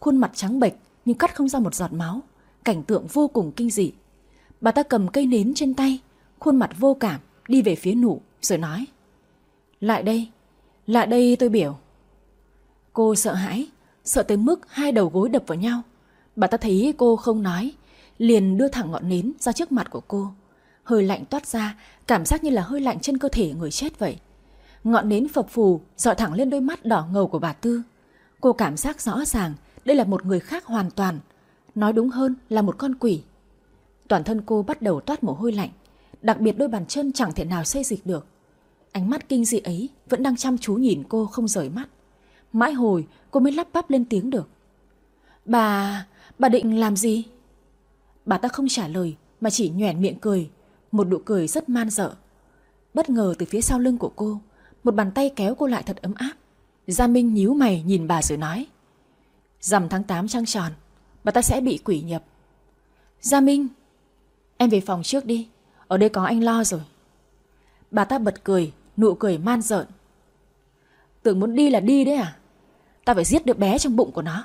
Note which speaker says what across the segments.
Speaker 1: khuôn mặt trắng bệch nhưng cắt không ra một giọt máu, cảnh tượng vô cùng kinh dị. Bà ta cầm cây nến trên tay, khuôn mặt vô cảm, đi về phía nụ, rồi nói. Lại đây, lại đây tôi biểu. Cô sợ hãi, sợ tới mức hai đầu gối đập vào nhau. Bà ta thấy cô không nói, liền đưa thẳng ngọn nến ra trước mặt của cô. Hơi lạnh toát ra, cảm giác như là hơi lạnh trên cơ thể người chết vậy. Ngọn nến phập phù dọi thẳng lên đôi mắt đỏ ngầu của bà Tư. Cô cảm giác rõ ràng đây là một người khác hoàn toàn. Nói đúng hơn là một con quỷ. Toàn thân cô bắt đầu toát mồ hôi lạnh. Đặc biệt đôi bàn chân chẳng thể nào xây dịch được. Ánh mắt kinh dị ấy vẫn đang chăm chú nhìn cô không rời mắt. Mãi hồi cô mới lắp bắp lên tiếng được. Bà... bà định làm gì? Bà ta không trả lời mà chỉ nhoẻn miệng cười. Một nụ cười rất man dợ. Bất ngờ từ phía sau lưng của cô, một bàn tay kéo cô lại thật ấm áp. Gia Minh nhíu mày nhìn bà rồi nói. Rằm tháng 8 trăng tròn, bà ta sẽ bị quỷ nhập. Gia Minh, em về phòng trước đi, ở đây có anh lo rồi. Bà ta bật cười, nụ cười man rợn. Tưởng muốn đi là đi đấy à? Ta phải giết đứa bé trong bụng của nó.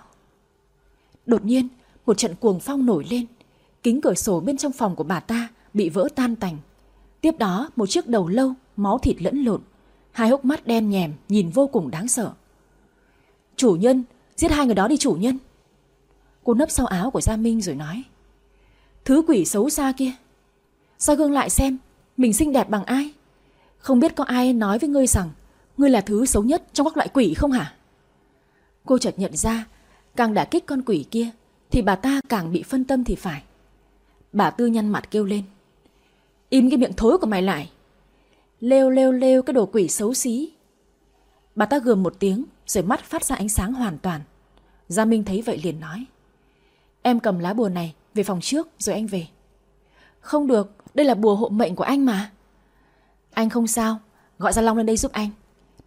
Speaker 1: Đột nhiên, một trận cuồng phong nổi lên. Kính cửa sổ bên trong phòng của bà ta bị vỡ tan tành. Tiếp đó, một chiếc đầu lâu, máu thịt lẫn lộn. Hai hốc mắt đen nhèm, nhìn vô cùng đáng sợ. Chủ nhân, giết hai người đó đi chủ nhân. Cô nấp sau áo của Gia Minh rồi nói. Thứ quỷ xấu xa kia. Sao gương lại xem, mình xinh đẹp bằng ai? Không biết có ai nói với ngươi rằng ngươi là thứ xấu nhất trong các loại quỷ không hả? Cô chợt nhận ra, càng đả kích con quỷ kia, thì bà ta càng bị phân tâm thì phải. Bà Tư nhăn mặt kêu lên. Im cái miệng thối của mày lại. Lêu lêu lêu cái đồ quỷ xấu xí. Bà ta gườm một tiếng, rồi mắt phát ra ánh sáng hoàn toàn. Gia Minh thấy vậy liền nói. Em cầm lá bùa này về phòng trước rồi anh về. Không được, đây là bùa hộ mệnh của anh mà. Anh không sao, gọi Gia Long lên đây giúp anh.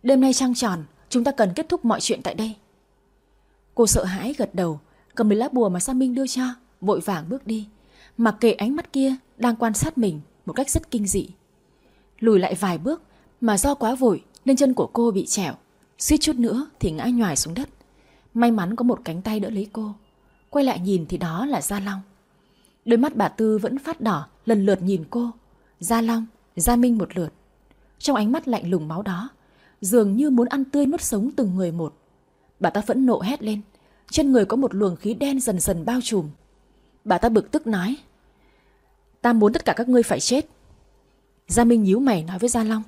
Speaker 1: Đêm nay trăng tròn, chúng ta cần kết thúc mọi chuyện tại đây. Cô sợ hãi gật đầu, cầm lấy lá bùa mà gia Minh đưa cho, vội vàng bước đi. Mặc kệ ánh mắt kia đang quan sát mình một cách rất kinh dị. Lùi lại vài bước mà do quá vội nên chân của cô bị trẻo. Suýt chút nữa thì ngã nhòi xuống đất. May mắn có một cánh tay đỡ lấy cô. Quay lại nhìn thì đó là Gia Long. Đôi mắt bà Tư vẫn phát đỏ lần lượt nhìn cô. Gia Long, Gia Minh một lượt. Trong ánh mắt lạnh lùng máu đó, dường như muốn ăn tươi nuốt sống từng người một. Bà ta phẫn nộ hét lên. Trên người có một luồng khí đen dần dần bao trùm. Bà ta bực tức nói. Ta muốn tất cả các ngươi phải chết. Gia Minh nhíu mày nói với Gia Long.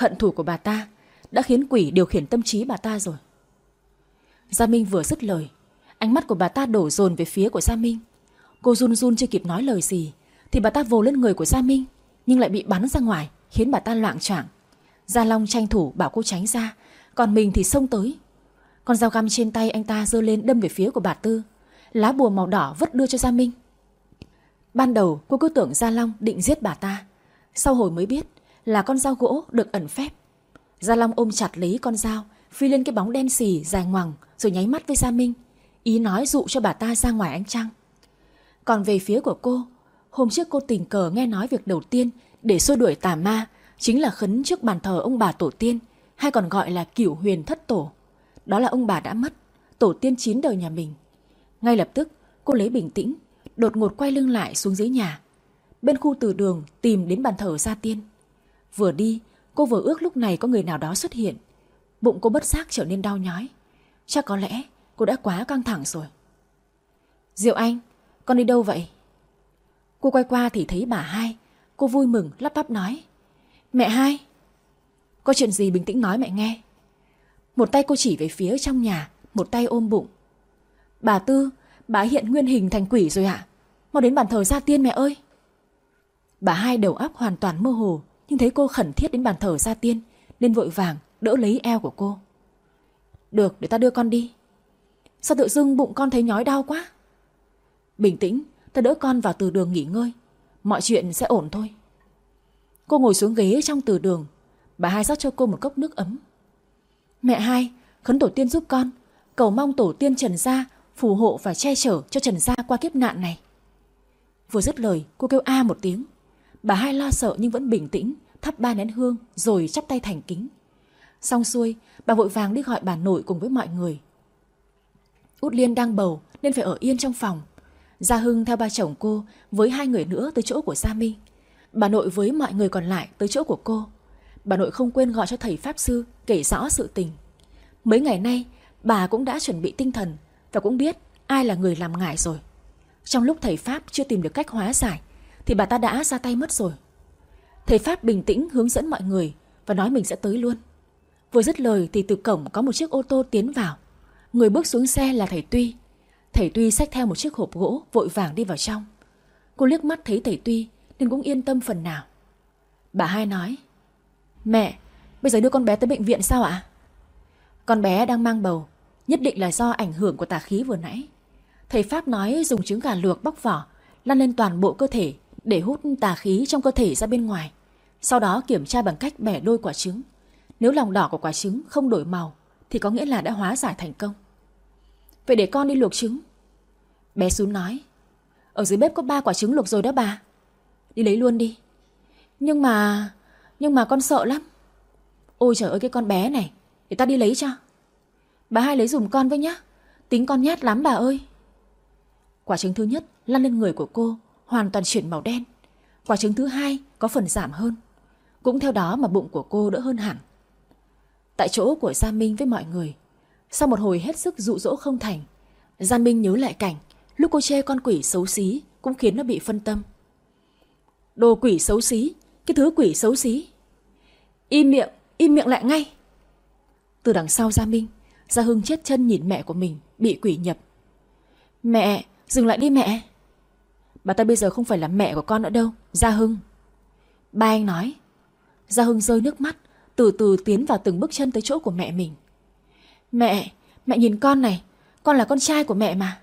Speaker 1: Hận thù của bà ta đã khiến quỷ điều khiển tâm trí bà ta rồi. Gia Minh vừa dứt lời, ánh mắt của bà ta đổ dồn về phía của Gia Minh. Cô run run chưa kịp nói lời gì, thì bà ta vồ lên người của Gia Minh, nhưng lại bị bắn ra ngoài, khiến bà ta loạn choạng. Gia Long tranh thủ bảo cô tránh ra, còn mình thì xông tới. Con dao găm trên tay anh ta giơ lên đâm về phía của bà Tư. Lá bùa màu đỏ vứt đưa cho Gia Minh. Ban đầu cô cứ tưởng Gia Long định giết bà ta. Sau hồi mới biết là con dao gỗ được ẩn phép. Gia Long ôm chặt lấy con dao, phi lên cái bóng đen xì dài ngoằng rồi nháy mắt với Gia Minh. Ý nói dụ cho bà ta ra ngoài ánh trăng. Còn về phía của cô, hôm trước cô tình cờ nghe nói việc đầu tiên để xua đuổi tà ma chính là khấn trước bàn thờ ông bà tổ tiên, hay còn gọi là cửu huyền thất tổ. Đó là ông bà đã mất, tổ tiên chín đời nhà mình. Ngay lập tức, cô lấy bình tĩnh, đột ngột quay lưng lại xuống dưới nhà. Bên khu từ đường tìm đến bàn thờ gia tiên. Vừa đi, cô vừa ước lúc này có người nào đó xuất hiện. Bụng cô bất giác trở nên đau nhói. Chắc có lẽ cô đã quá căng thẳng rồi. Diệu Anh, con đi đâu vậy? Cô quay qua thì thấy bà hai. Cô vui mừng lắp bắp nói. Mẹ hai. Có chuyện gì bình tĩnh nói mẹ nghe. Một tay cô chỉ về phía trong nhà, một tay ôm bụng. Bà Tư, bà hiện nguyên hình thành quỷ rồi ạ. Mau đến bàn thờ gia tiên mẹ ơi. Bà hai đầu óc hoàn toàn mơ hồ, nhưng thấy cô khẩn thiết đến bàn thờ gia tiên, nên vội vàng đỡ lấy eo của cô. Được, để ta đưa con đi. Sao tự dưng bụng con thấy nhói đau quá? Bình tĩnh, ta đỡ con vào từ đường nghỉ ngơi. Mọi chuyện sẽ ổn thôi. Cô ngồi xuống ghế trong từ đường. Bà hai rót cho cô một cốc nước ấm. Mẹ hai, khấn tổ tiên giúp con. Cầu mong tổ tiên Trần Gia phù hộ và che chở cho Trần Gia qua kiếp nạn này. Vừa dứt lời, cô kêu a một tiếng. Bà hai lo sợ nhưng vẫn bình tĩnh, thắp ba nén hương rồi chắp tay thành kính. Xong xuôi, bà vội vàng đi gọi bà nội cùng với mọi người. Út Liên đang bầu nên phải ở yên trong phòng. Gia Hưng theo ba chồng cô với hai người nữa tới chỗ của Gia Minh. Bà nội với mọi người còn lại tới chỗ của cô. Bà nội không quên gọi cho thầy Pháp Sư kể rõ sự tình. Mấy ngày nay, bà cũng đã chuẩn bị tinh thần và cũng biết ai là người làm ngại rồi. Trong lúc thầy Pháp chưa tìm được cách hóa giải, thì bà ta đã ra tay mất rồi. Thầy Pháp bình tĩnh hướng dẫn mọi người và nói mình sẽ tới luôn. Vừa dứt lời thì từ cổng có một chiếc ô tô tiến vào. Người bước xuống xe là thầy Tuy. Thầy Tuy xách theo một chiếc hộp gỗ vội vàng đi vào trong. Cô liếc mắt thấy thầy Tuy nên cũng yên tâm phần nào. Bà hai nói, Mẹ, bây giờ đưa con bé tới bệnh viện sao ạ? Con bé đang mang bầu, nhất định là do ảnh hưởng của tà khí vừa nãy. Thầy Pháp nói dùng trứng gà luộc bóc vỏ, lăn lên toàn bộ cơ thể để hút tà khí trong cơ thể ra bên ngoài. Sau đó kiểm tra bằng cách bẻ đôi quả trứng. Nếu lòng đỏ của quả trứng không đổi màu thì có nghĩa là đã hóa giải thành công. Vậy để con đi luộc trứng. Bé Xuống nói, ở dưới bếp có ba quả trứng luộc rồi đó bà. Đi lấy luôn đi. Nhưng mà... Nhưng mà con sợ lắm. Ôi trời ơi cái con bé này, để ta đi lấy cho. Bà hai lấy dùm con với nhá. Tính con nhát lắm bà ơi. Quả trứng thứ nhất lăn lên người của cô, hoàn toàn chuyển màu đen. Quả trứng thứ hai có phần giảm hơn. Cũng theo đó mà bụng của cô đỡ hơn hẳn. Tại chỗ của Gia Minh với mọi người, sau một hồi hết sức dụ dỗ không thành, Gia Minh nhớ lại cảnh lúc cô chê con quỷ xấu xí cũng khiến nó bị phân tâm. Đồ quỷ xấu xí, cái thứ quỷ xấu xí. Im miệng, im miệng lại ngay. Từ đằng sau Gia Minh, Gia Hưng chết chân nhìn mẹ của mình bị quỷ nhập. Mẹ, dừng lại đi mẹ. Bà ta bây giờ không phải là mẹ của con nữa đâu, Gia Hưng. Ba anh nói. Gia Hưng rơi nước mắt, từ từ tiến vào từng bước chân tới chỗ của mẹ mình. Mẹ, mẹ nhìn con này, con là con trai của mẹ mà.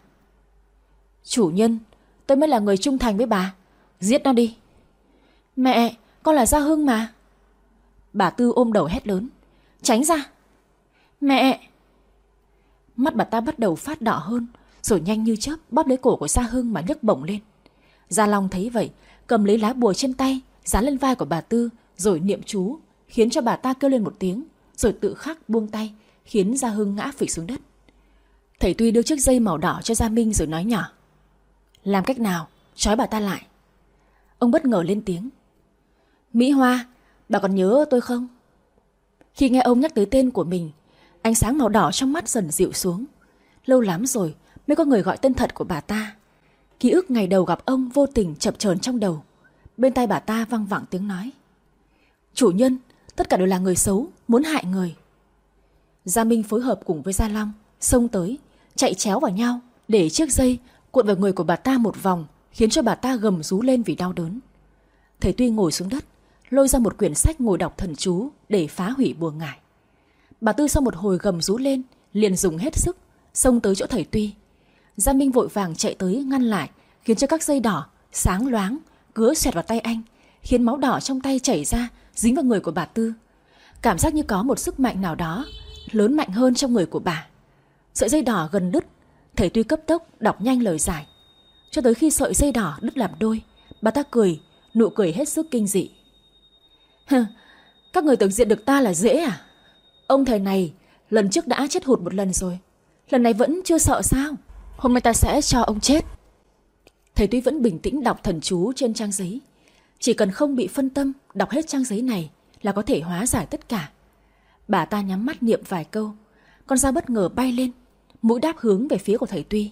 Speaker 1: Chủ nhân, tôi mới là người trung thành với bà. Giết nó đi. Mẹ, con là Gia Hưng mà. Bà Tư ôm đầu hét lớn. Tránh ra. Mẹ! Mắt bà ta bắt đầu phát đỏ hơn, rồi nhanh như chớp bóp lấy cổ của Gia Hưng mà nhấc bổng lên. Gia Long thấy vậy, cầm lấy lá bùa trên tay, dán lên vai của bà Tư, rồi niệm chú, khiến cho bà ta kêu lên một tiếng, rồi tự khắc buông tay, khiến Gia Hưng ngã phịch xuống đất. Thầy Tuy đưa chiếc dây màu đỏ cho Gia Minh rồi nói nhỏ. Làm cách nào? Trói bà ta lại. Ông bất ngờ lên tiếng. Mỹ Hoa, bà còn nhớ tôi không? Khi nghe ông nhắc tới tên của mình, ánh sáng màu đỏ trong mắt dần dịu xuống. Lâu lắm rồi mới có người gọi tên thật của bà ta. Ký ức ngày đầu gặp ông vô tình chập chờn trong đầu. Bên tai bà ta văng vẳng tiếng nói. Chủ nhân, tất cả đều là người xấu, muốn hại người. Gia Minh phối hợp cùng với Gia Long, xông tới, chạy chéo vào nhau, để chiếc dây cuộn vào người của bà ta một vòng, khiến cho bà ta gầm rú lên vì đau đớn. Thầy Tuy ngồi xuống đất, lôi ra một quyển sách ngồi đọc thần chú để phá hủy bùa ngải. Bà Tư sau một hồi gầm rú lên, liền dùng hết sức, xông tới chỗ thầy Tuy. Gia Minh vội vàng chạy tới ngăn lại, khiến cho các dây đỏ sáng loáng cứa xoẹt vào tay anh, khiến máu đỏ trong tay chảy ra, dính vào người của bà Tư. Cảm giác như có một sức mạnh nào đó lớn mạnh hơn trong người của bà. Sợi dây đỏ gần đứt, thầy Tuy cấp tốc đọc nhanh lời giải. Cho tới khi sợi dây đỏ đứt làm đôi, bà ta cười, nụ cười hết sức kinh dị. các người tưởng diện được ta là dễ à? Ông thầy này lần trước đã chết hụt một lần rồi, lần này vẫn chưa sợ sao? Hôm nay ta sẽ cho ông chết. Thầy Tuy vẫn bình tĩnh đọc thần chú trên trang giấy. Chỉ cần không bị phân tâm, đọc hết trang giấy này là có thể hóa giải tất cả. Bà ta nhắm mắt niệm vài câu, con dao bất ngờ bay lên, mũi đáp hướng về phía của thầy Tuy.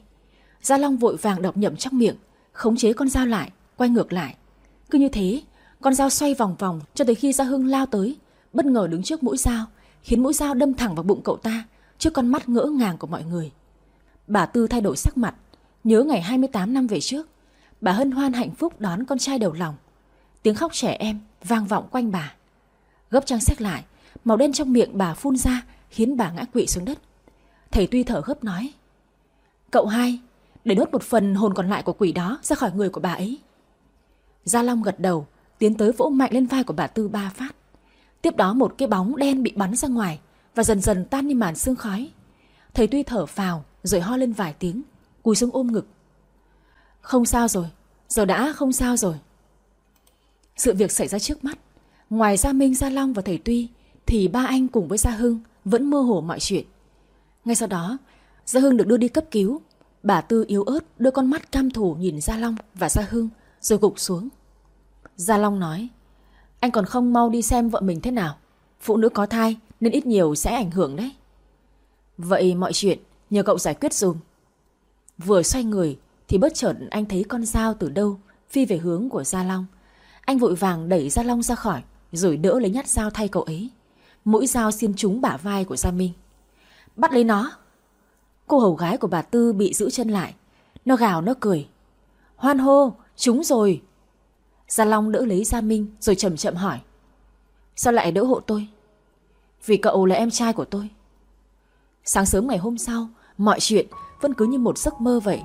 Speaker 1: Gia Long vội vàng đọc nhậm trong miệng, khống chế con dao lại, quay ngược lại. Cứ như thế, con dao xoay vòng vòng cho tới khi Gia Hưng lao tới, bất ngờ đứng trước mũi dao, khiến mũi dao đâm thẳng vào bụng cậu ta, trước con mắt ngỡ ngàng của mọi người. Bà Tư thay đổi sắc mặt, nhớ ngày 28 năm về trước, bà hân hoan hạnh phúc đón con trai đầu lòng. Tiếng khóc trẻ em vang vọng quanh bà. Gấp trang sách lại, màu đen trong miệng bà phun ra khiến bà ngã quỵ xuống đất. Thầy Tuy thở gấp nói, Cậu hai, để đốt một phần hồn còn lại của quỷ đó ra khỏi người của bà ấy. Gia Long gật đầu, tiến tới vỗ mạnh lên vai của bà Tư ba phát. Tiếp đó một cái bóng đen bị bắn ra ngoài và dần dần tan như màn sương khói. Thầy Tuy thở phào rồi ho lên vài tiếng, cúi xuống ôm ngực. Không sao rồi, giờ đã không sao rồi. Sự việc xảy ra trước mắt, ngoài Gia Minh, Gia Long và thầy Tuy thì ba anh cùng với Gia Hưng vẫn mơ hồ mọi chuyện. Ngay sau đó, Gia Hưng được đưa đi cấp cứu. Bà Tư yếu ớt đưa con mắt cam thủ nhìn Gia Long và Gia Hưng rồi gục xuống. Gia Long nói Anh còn không mau đi xem vợ mình thế nào. Phụ nữ có thai nên ít nhiều sẽ ảnh hưởng đấy. Vậy mọi chuyện nhờ cậu giải quyết dùm. Vừa xoay người thì bất chợt anh thấy con dao từ đâu phi về hướng của Gia Long. Anh vội vàng đẩy Gia Long ra khỏi rồi đỡ lấy nhát dao thay cậu ấy. Mũi dao xiên trúng bả vai của Gia Minh. Bắt lấy nó. Cô hầu gái của bà Tư bị giữ chân lại. Nó gào nó cười. Hoan hô, trúng rồi. Gia Long đỡ lấy Gia Minh rồi chậm chậm hỏi. Sao lại đỡ hộ tôi? Vì cậu là em trai của tôi. Sáng sớm ngày hôm sau, mọi chuyện vẫn cứ như một giấc mơ vậy.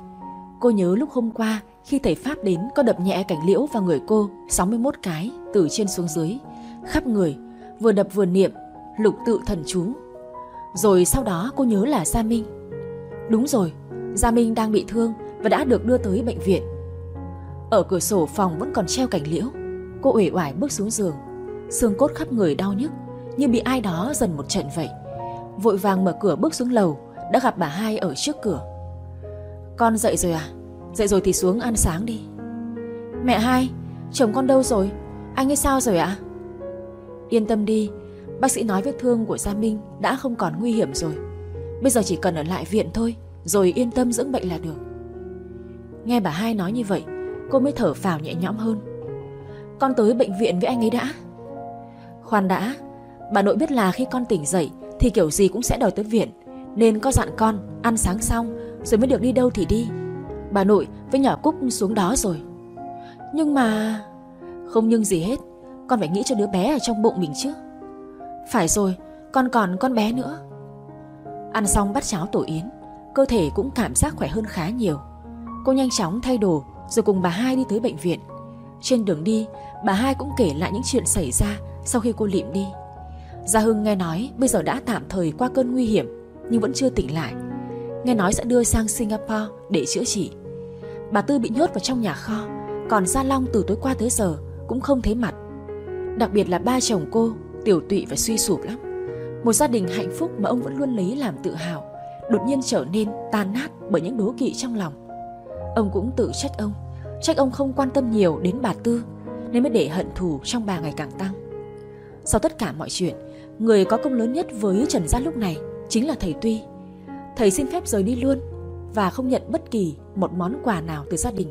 Speaker 1: Cô nhớ lúc hôm qua khi thầy Pháp đến có đập nhẹ cảnh liễu vào người cô 61 cái từ trên xuống dưới, khắp người, vừa đập vừa niệm, lục tự thần chú. Rồi sau đó cô nhớ là Gia Minh. Đúng rồi, Gia Minh đang bị thương và đã được đưa tới bệnh viện. Ở cửa sổ phòng vẫn còn treo cảnh liễu. Cô uể oải bước xuống giường, xương cốt khắp người đau nhức, như bị ai đó dần một trận vậy. Vội vàng mở cửa bước xuống lầu, đã gặp bà hai ở trước cửa. Con dậy rồi à? Dậy rồi thì xuống ăn sáng đi. Mẹ hai, chồng con đâu rồi? Anh ấy sao rồi ạ? Yên tâm đi, bác sĩ nói vết thương của Gia Minh đã không còn nguy hiểm rồi. Bây giờ chỉ cần ở lại viện thôi, rồi yên tâm dưỡng bệnh là được. Nghe bà hai nói như vậy, cô mới thở phào nhẹ nhõm hơn. Con tới bệnh viện với anh ấy đã. Khoan đã, bà nội biết là khi con tỉnh dậy thì kiểu gì cũng sẽ đòi tới viện, nên có dặn con ăn sáng xong rồi mới được đi đâu thì đi. Bà nội với nhỏ Cúc xuống đó rồi. Nhưng mà... Không nhưng gì hết, con phải nghĩ cho đứa bé ở trong bụng mình chứ. Phải rồi, con còn con bé nữa. Ăn xong bát cháo tổ yến, cơ thể cũng cảm giác khỏe hơn khá nhiều. Cô nhanh chóng thay đồ rồi cùng bà hai đi tới bệnh viện. Trên đường đi, bà hai cũng kể lại những chuyện xảy ra sau khi cô lịm đi. Gia Hưng nghe nói bây giờ đã tạm thời qua cơn nguy hiểm nhưng vẫn chưa tỉnh lại. Nghe nói sẽ đưa sang Singapore để chữa trị. Bà Tư bị nhốt vào trong nhà kho, còn Gia Long từ tối qua tới giờ cũng không thấy mặt. Đặc biệt là ba chồng cô, tiểu tụy và suy sụp lắm. Một gia đình hạnh phúc mà ông vẫn luôn lấy làm tự hào, đột nhiên trở nên tan nát bởi những đố kỵ trong lòng. Ông cũng tự trách ông, trách ông không quan tâm nhiều đến bà Tư, nên mới để hận thù trong bà ngày càng tăng. Sau tất cả mọi chuyện, người có công lớn nhất với Trần Gia lúc này chính là thầy Tuy. Thầy xin phép rời đi luôn và không nhận bất kỳ một món quà nào từ gia đình.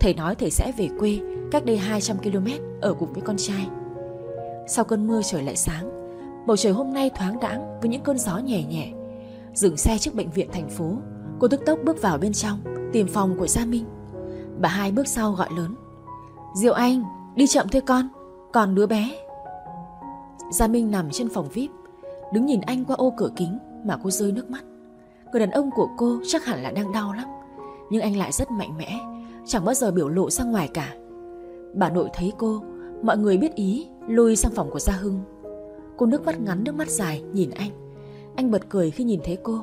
Speaker 1: Thầy nói thầy sẽ về quê cách đây 200 km ở cùng với con trai. Sau cơn mưa trời lại sáng, bầu trời hôm nay thoáng đãng với những cơn gió nhẹ nhẹ. Dừng xe trước bệnh viện thành phố, cô tức tốc bước vào bên trong, tìm phòng của Gia Minh. Bà hai bước sau gọi lớn. Diệu Anh, đi chậm thôi con, còn đứa bé. Gia Minh nằm trên phòng VIP, đứng nhìn anh qua ô cửa kính mà cô rơi nước mắt. Người đàn ông của cô chắc hẳn là đang đau lắm, nhưng anh lại rất mạnh mẽ, chẳng bao giờ biểu lộ ra ngoài cả. Bà nội thấy cô, mọi người biết ý, lui sang phòng của Gia Hưng. Cô nước mắt ngắn nước mắt dài nhìn anh. Anh bật cười khi nhìn thấy cô.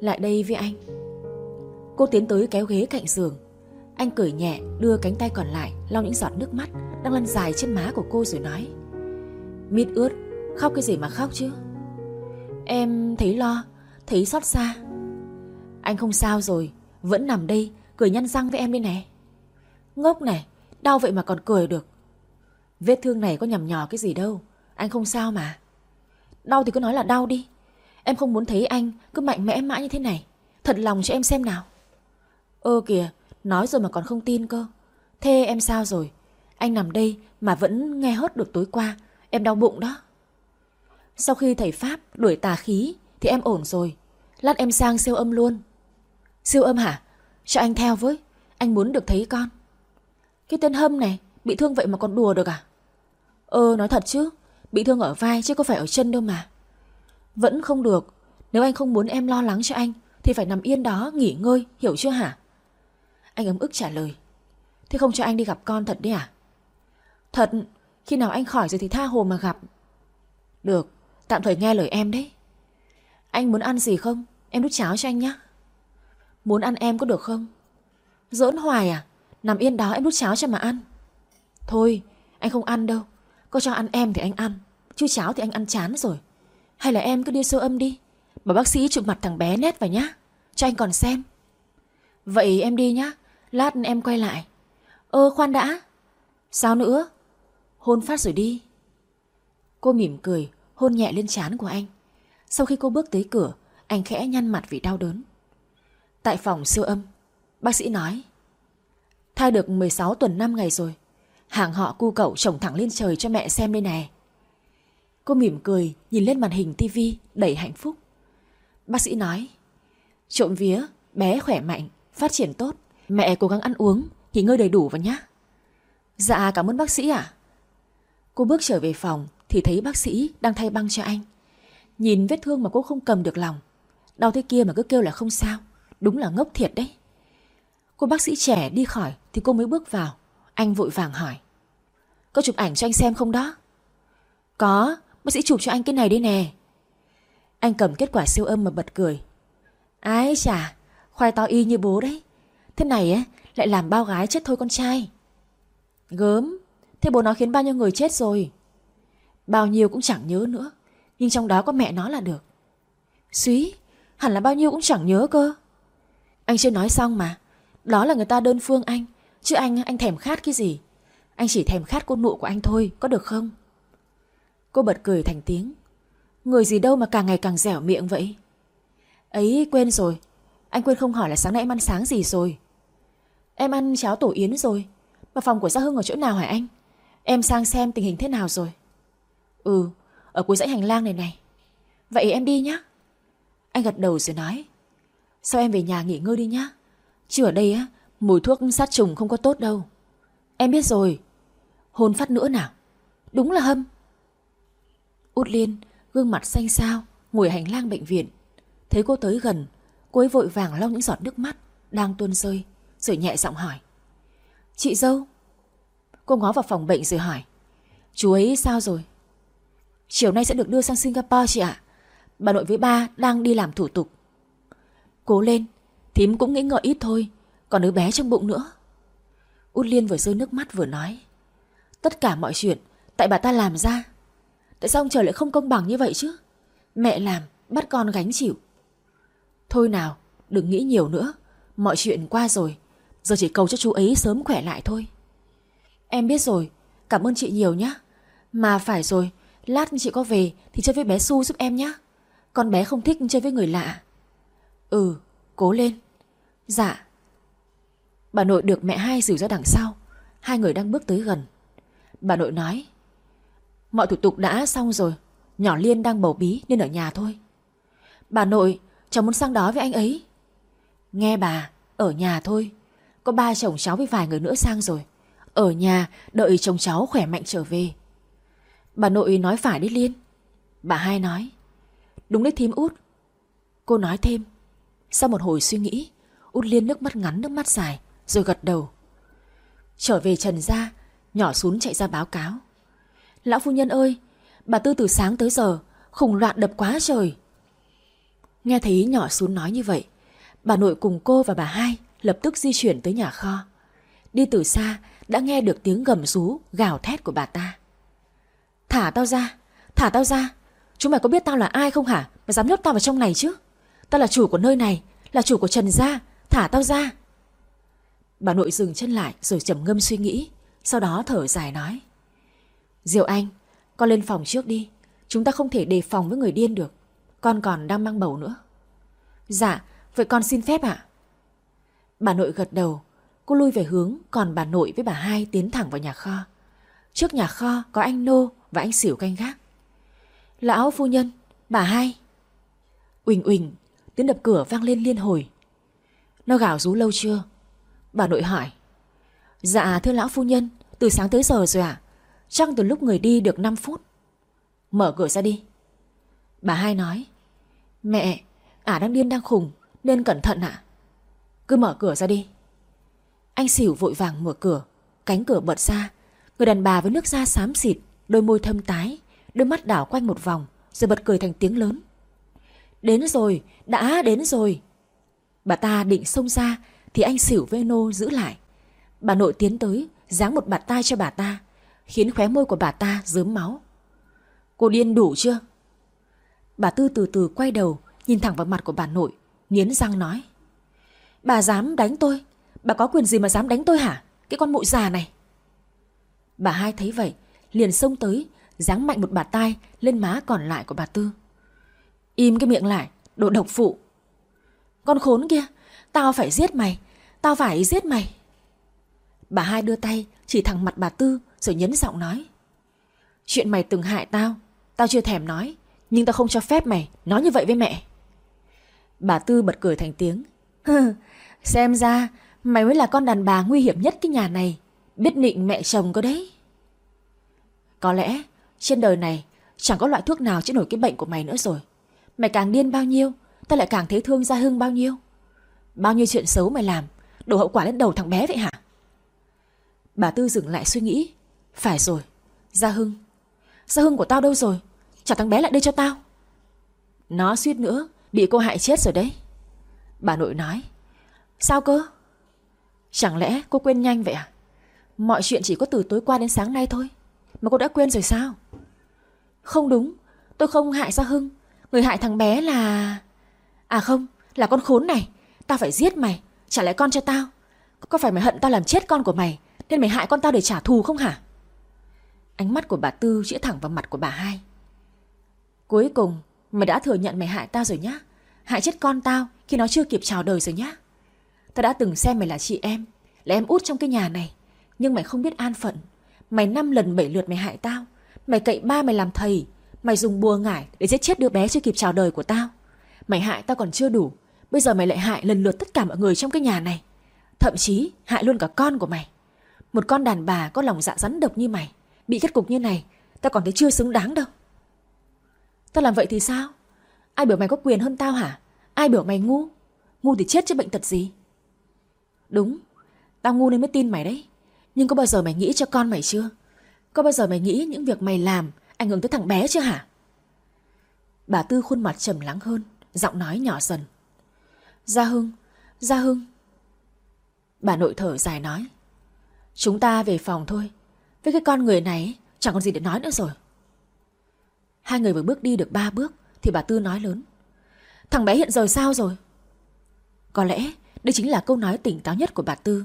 Speaker 1: Lại đây với anh. Cô tiến tới kéo ghế cạnh giường. Anh cười nhẹ đưa cánh tay còn lại lau những giọt nước mắt đang lăn dài trên má của cô rồi nói. Mít ướt, khóc cái gì mà khóc chứ? Em thấy lo, thấy xót xa. Anh không sao rồi, vẫn nằm đây, cười nhăn răng với em đây nè. Ngốc này, đau vậy mà còn cười được. Vết thương này có nhầm nhò cái gì đâu, anh không sao mà. Đau thì cứ nói là đau đi. Em không muốn thấy anh cứ mạnh mẽ mãi như thế này. Thật lòng cho em xem nào. Ơ kìa, nói rồi mà còn không tin cơ. Thế em sao rồi? Anh nằm đây mà vẫn nghe hớt được tối qua. Em đau bụng đó. Sau khi thầy Pháp đuổi tà khí thì em ổn rồi. Lát em sang siêu âm luôn. Siêu âm hả? Cho anh theo với. Anh muốn được thấy con. Cái tên Hâm này bị thương vậy mà còn đùa được à? Ơ nói thật chứ. Bị thương ở vai chứ có phải ở chân đâu mà. Vẫn không được. Nếu anh không muốn em lo lắng cho anh thì phải nằm yên đó nghỉ ngơi, hiểu chưa hả? Anh ấm ức trả lời. Thế không cho anh đi gặp con thật đi à? Thật, khi nào anh khỏi rồi thì tha hồ mà gặp. Được, tạm thời nghe lời em đấy. Anh muốn ăn gì không? Em đút cháo cho anh nhé. Muốn ăn em có được không? Giỡn hoài à? Nằm yên đó em đút cháo cho mà ăn. Thôi, anh không ăn đâu. Có cho ăn em thì anh ăn. Chứ cháo thì anh ăn chán rồi. Hay là em cứ đi siêu âm đi. Bảo bác sĩ chụp mặt thằng bé nét vào nhá Cho anh còn xem Vậy em đi nhá Lát em quay lại Ơ khoan đã Sao nữa Hôn phát rồi đi Cô mỉm cười Hôn nhẹ lên trán của anh. Sau khi cô bước tới cửa, Anh khẽ nhăn mặt vì đau đớn. Tại phòng siêu âm, Bác sĩ nói, Thai được 16 tuần 5 ngày rồi, Hàng họ cu cậu trồng thẳng lên trời cho mẹ xem đây nè Cô mỉm cười, Nhìn lên màn hình tivi đầy hạnh phúc. Bác sĩ nói, Trộm vía, bé khỏe mạnh, Phát triển tốt, Mẹ cố gắng ăn uống, Nghỉ ngơi đầy đủ vào nhá. Dạ cảm ơn bác sĩ ạ. Cô bước trở về phòng thì thấy bác sĩ đang thay băng cho anh. Nhìn vết thương mà cô không cầm được lòng. Đau thế kia mà cứ kêu là không sao. Đúng là ngốc thiệt đấy. Cô bác sĩ trẻ đi khỏi Thì cô mới bước vào. Anh vội vàng hỏi. Có chụp ảnh cho anh xem không đó? Có Bác sĩ chụp cho anh cái này đây nè. Anh cầm kết quả siêu âm mà bật cười. Ái chà Khoai to y như bố đấy. Thế này ấy, lại làm bao gái chết thôi con trai. Gớm Thế bố nó khiến bao nhiêu người chết rồi? Bao nhiêu cũng chẳng nhớ nữa. Nhưng trong đó có mẹ nó là được. Xúy Hẳn là bao nhiêu cũng chẳng nhớ cơ. Anh chưa nói xong mà. Đó là người ta đơn phương anh. Chứ anh, anh thèm khát cái gì? Anh chỉ thèm khát cô nụ của anh thôi Có được không? Cô bật cười thành tiếng. Người gì đâu mà càng ngày càng dẻo miệng vậy. Ấy quên rồi. Anh quên không hỏi là sáng nay em ăn sáng gì rồi. Em ăn cháo tổ yến rồi. Mà phòng của Gia Hưng ở chỗ nào hả anh? Em sang xem tình hình thế nào rồi? Ừ Ở cuối dãy hành lang này này. Vậy em đi nhá. Anh gật đầu rồi nói. Sao em về nhà nghỉ ngơi đi nhá. Chứ ở đây á, Mùi thuốc sát trùng không có tốt đâu. Em biết rồi. Hôn phát nữa nào. Đúng là hâm. Út Liên, gương mặt xanh xao, Ngồi hành lang bệnh viện. Thấy cô tới gần, Cô ấy vội vàng lau những giọt nước mắt Đang tuôn rơi, Rồi nhẹ giọng hỏi. Chị dâu? Cô ngó vào phòng bệnh rồi hỏi. Chú ấy sao rồi? Chiều nay sẽ được đưa sang Singapore chị ạ. Bà nội với ba đang đi làm thủ tục. Cố lên, Thím cũng nghĩ ngợi ít thôi, Còn đứa bé trong bụng nữa. Út Liên vừa rơi nước mắt vừa nói, Tất cả mọi chuyện Tại bà ta làm ra. Tại sao ông trời lại không công bằng như vậy chứ? Mẹ làm, bắt con gánh chịu. Thôi nào, đừng nghĩ nhiều nữa, Mọi chuyện qua rồi, Giờ chỉ cầu cho chú ấy sớm khỏe lại thôi. Em biết rồi, Cảm ơn chị nhiều nhé Mà phải rồi Lát chị có về thì chơi với bé Su giúp em nhé Con bé không thích chơi với người lạ. Ừ cố lên. Dạ. Bà nội được mẹ hai dìu ra đằng sau. Hai người đang bước tới gần. Bà nội nói, Mọi thủ tục đã xong rồi. Nhỏ Liên đang bầu bí nên ở nhà thôi. Bà nội, Cháu muốn sang đó với anh ấy. Nghe bà, Ở nhà thôi. Có ba chồng cháu với vài người nữa sang rồi. Ở nhà, đợi chồng cháu khỏe mạnh trở về. Bà nội nói phải đi Liên. Bà hai nói, Đúng đấy thím út. Cô nói thêm, Sau một hồi suy nghĩ, Út Liên nước mắt ngắn, nước mắt dài, Rồi gật đầu. Trở về Trần ra Nhỏ xuống chạy ra báo cáo. Lão phu nhân ơi, Bà Tư từ sáng tới giờ Khủng loạn đập quá trời. Nghe thấy nhỏ xuống nói như vậy, Bà nội cùng cô và bà hai Lập tức di chuyển tới nhà kho. Đi từ xa, đã nghe được tiếng gầm rú, Gào thét của bà ta. Thả tao ra, Thả tao ra. Chúng mày có biết tao là ai không hả? Mà dám nhốt tao vào trong này chứ. Tao là chủ của nơi này, Là chủ của Trần Gia. Thả tao ra. Bà nội dừng chân lại rồi trầm ngâm suy nghĩ, Sau đó thở dài nói. Diệu Anh, Con lên phòng trước đi. Chúng ta không thể đề phòng với người điên được. Con còn đang mang bầu nữa. Dạ Vậy con xin phép ạ. Bà nội gật đầu. Cô lui về hướng, Còn bà nội với bà hai tiến thẳng vào nhà kho. Trước nhà kho có anh Nô và anh Xỉu canh gác. Lão phu nhân Bà hai. Uỳnh uỳnh Tiếng đập cửa vang lên liên hồi. Nó gào rú lâu chưa? Bà nội hỏi. Dạ thưa lão phu nhân Từ sáng tới giờ rồi ạ. Chắc từ lúc người đi được 5 phút. Mở cửa ra đi. Bà hai nói. Mẹ, ả đang điên đang khùng Nên cẩn thận ạ. Cứ mở cửa ra đi. Anh xỉu vội vàng mở cửa Cánh cửa bật ra. Người đàn bà với nước da xám xịt Đôi môi thâm tái Đôi mắt đảo quanh một vòng Rồi bật cười thành tiếng lớn Đến rồi, đã đến rồi Bà ta định xông ra Thì anh xỉu với nô giữ lại Bà nội tiến tới Giáng một bạt tay cho bà ta Khiến khóe môi của bà ta dớm máu Cô điên đủ chưa Bà Tư từ từ quay đầu nhìn thẳng vào mặt của bà nội, nghiến răng nói. Bà dám đánh tôi? Bà có quyền gì mà dám đánh tôi hả? Cái con mụ già này. Bà hai thấy vậy, liền xông tới, giáng mạnh một bà tai lên má còn lại của bà Tư. Im cái miệng lại, đồ độc phụ. Con khốn kia, tao phải giết mày, tao phải giết mày. Bà hai đưa tay chỉ thẳng mặt bà Tư rồi nhấn giọng nói. Chuyện mày từng hại tao, tao chưa thèm nói, nhưng tao không cho phép mày nói như vậy với mẹ. Bà Tư bật cười thành tiếng. Xem ra mày mới là con đàn bà nguy hiểm nhất cái nhà này, biết nịnh mẹ chồng có đấy. Có lẽ trên đời này chẳng có loại thuốc nào chữa nổi cái bệnh của mày nữa rồi. Mày càng điên bao nhiêu, ta lại càng thấy thương Gia Hưng bao nhiêu. Bao nhiêu chuyện xấu mày làm, đổ hậu quả lên đầu thằng bé vậy hả? Bà Tư dừng lại suy nghĩ. Phải rồi, Gia Hưng. Gia Hưng của tao đâu rồi? Trả thằng bé lại đây cho tao. Nó suýt nữa, bị cô hại chết rồi đấy. Bà nội nói. Sao cơ? Chẳng lẽ cô quên nhanh vậy à? Mọi chuyện chỉ có từ tối qua đến sáng nay thôi. Mà cô đã quên rồi sao? Không đúng, tôi không hại Gia Hưng. Người hại thằng bé là... À không, là con khốn này. Tao phải giết mày, trả lại con cho tao. Có phải mày hận tao làm chết con của mày nên mày hại con tao để trả thù không hả? Ánh mắt của bà Tư chĩa thẳng vào mặt của bà hai. Cuối cùng, mày đã thừa nhận mày hại tao rồi nhá. Hại chết con tao khi nó chưa kịp chào đời rồi nhá. Tao đã từng xem mày là chị em, là em út trong cái nhà này. Nhưng mày không biết an phận. Mày năm lần bảy lượt mày hại tao. Mày cậy ba mày làm thầy. Mày dùng bùa ngải để giết chết đứa bé chưa kịp chào đời của tao. Mày hại tao còn chưa đủ. Bây giờ mày lại hại lần lượt tất cả mọi người trong cái nhà này. Thậm chí hại luôn cả con của mày. Một con đàn bà có lòng dạ rắn độc như mày, Bị kết cục như này, Tao còn thấy chưa xứng đáng đâu Tao làm vậy thì sao Ai biểu mày có quyền hơn tao hả Ai biểu mày ngu Ngu thì chết chứ bệnh tật gì Đúng, Tao ngu nên mới tin mày đấy nhưng có bao giờ mày nghĩ cho con mày chưa Có bao giờ mày nghĩ những việc mày làm Ảnh hưởng tới thằng bé chưa hả Bà Tư khuôn mặt trầm lắng hơn, Giọng nói nhỏ dần Gia Hưng Gia Hưng Bà nội thở dài nói Chúng ta về phòng thôi. Với cái con người này, chẳng còn gì để nói nữa rồi. Hai người vừa bước đi được ba bước, thì bà Tư nói lớn. Thằng bé hiện giờ sao rồi? Có lẽ đây chính là câu nói tỉnh táo nhất của bà Tư.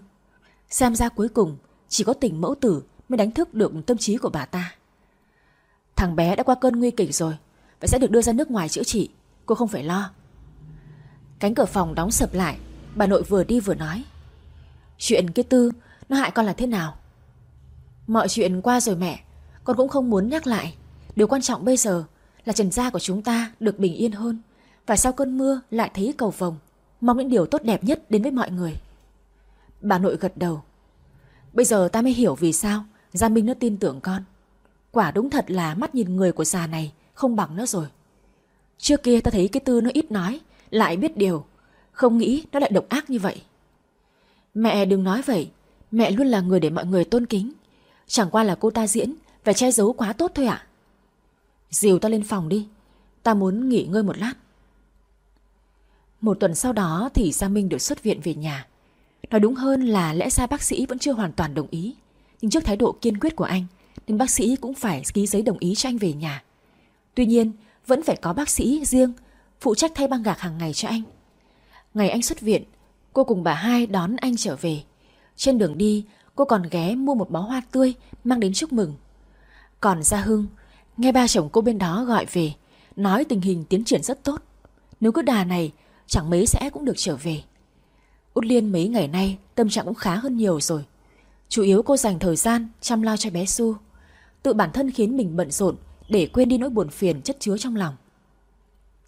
Speaker 1: Xem ra cuối cùng chỉ có tình mẫu tử mới đánh thức được tâm trí của bà ta. Thằng bé đã qua cơn nguy kịch rồi, vậy sẽ được đưa ra nước ngoài chữa trị, cô không phải lo. Cánh cửa phòng đóng sập lại, bà nội vừa đi vừa nói. Chuyện cái Tư nó hại con là thế nào Mọi chuyện qua rồi mẹ Con cũng không muốn nhắc lại Điều quan trọng bây giờ là trần gia của chúng ta được bình yên hơn Và sau cơn mưa lại thấy cầu vồng Mong những điều tốt đẹp nhất đến với mọi người Bà nội gật đầu Bây giờ ta mới hiểu vì sao Gia Minh nó tin tưởng con. Quả đúng thật là mắt nhìn người của già này Không bằng nó rồi. Trước kia ta thấy cái tư nó ít nói, Lại biết điều, Không nghĩ nó lại độc ác như vậy. Mẹ đừng nói vậy, Mẹ luôn là người để mọi người tôn kính. Chẳng qua là cô ta diễn Và che giấu quá tốt thôi ạ. Dìu ta lên phòng đi, Ta muốn nghỉ ngơi một lát. Một tuần sau đó thì Gia Minh được xuất viện về nhà. Nói đúng hơn là lẽ ra bác sĩ vẫn chưa hoàn toàn đồng ý Nhưng trước thái độ kiên quyết của anh Nên bác sĩ cũng phải ký giấy đồng ý cho anh về nhà Tuy nhiên vẫn phải có bác sĩ riêng Phụ trách thay băng gạc hàng ngày cho anh Ngày anh xuất viện Cô cùng bà hai đón anh trở về trên đường đi, cô còn ghé mua một bó hoa tươi mang đến chúc mừng. Còn Gia Hưng, nghe ba chồng cô bên đó gọi về, nói tình hình tiến triển rất tốt. Nếu cứ đà này, chẳng mấy sẽ cũng được trở về. Út Liên mấy ngày nay tâm trạng cũng khá hơn nhiều rồi. Chủ yếu cô dành thời gian chăm lo cho bé Su. Tự bản thân khiến mình bận rộn để quên đi nỗi buồn phiền chất chứa trong lòng.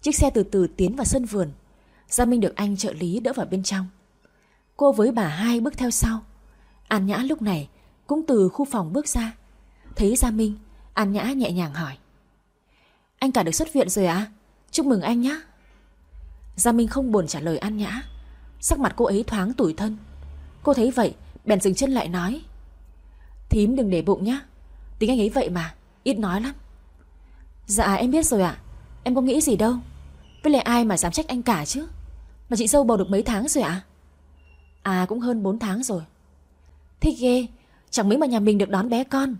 Speaker 1: Chiếc xe từ từ tiến vào sân vườn. Gia Minh được anh trợ lý đỡ vào bên trong. Cô với bà hai bước theo sau. An Nhã lúc này cũng từ khu phòng bước ra. Thấy Gia Minh, An Nhã nhẹ nhàng hỏi. Anh cả được xuất viện rồi à? Chúc mừng anh nhé. Gia Minh không buồn trả lời An Nhã. Sắc mặt cô ấy thoáng tủi thân. Cô thấy vậy, bèn dừng chân lại nói. Thím đừng để bụng nhá. Tính anh ấy vậy mà, ít nói lắm. Dạ em biết rồi ạ. Em có nghĩ gì đâu. Với lại ai mà dám trách anh cả chứ. Mà chị dâu bầu được mấy tháng rồi ạ? À? À cũng hơn 4 tháng rồi Thích ghê Chẳng mấy mà nhà mình được đón bé con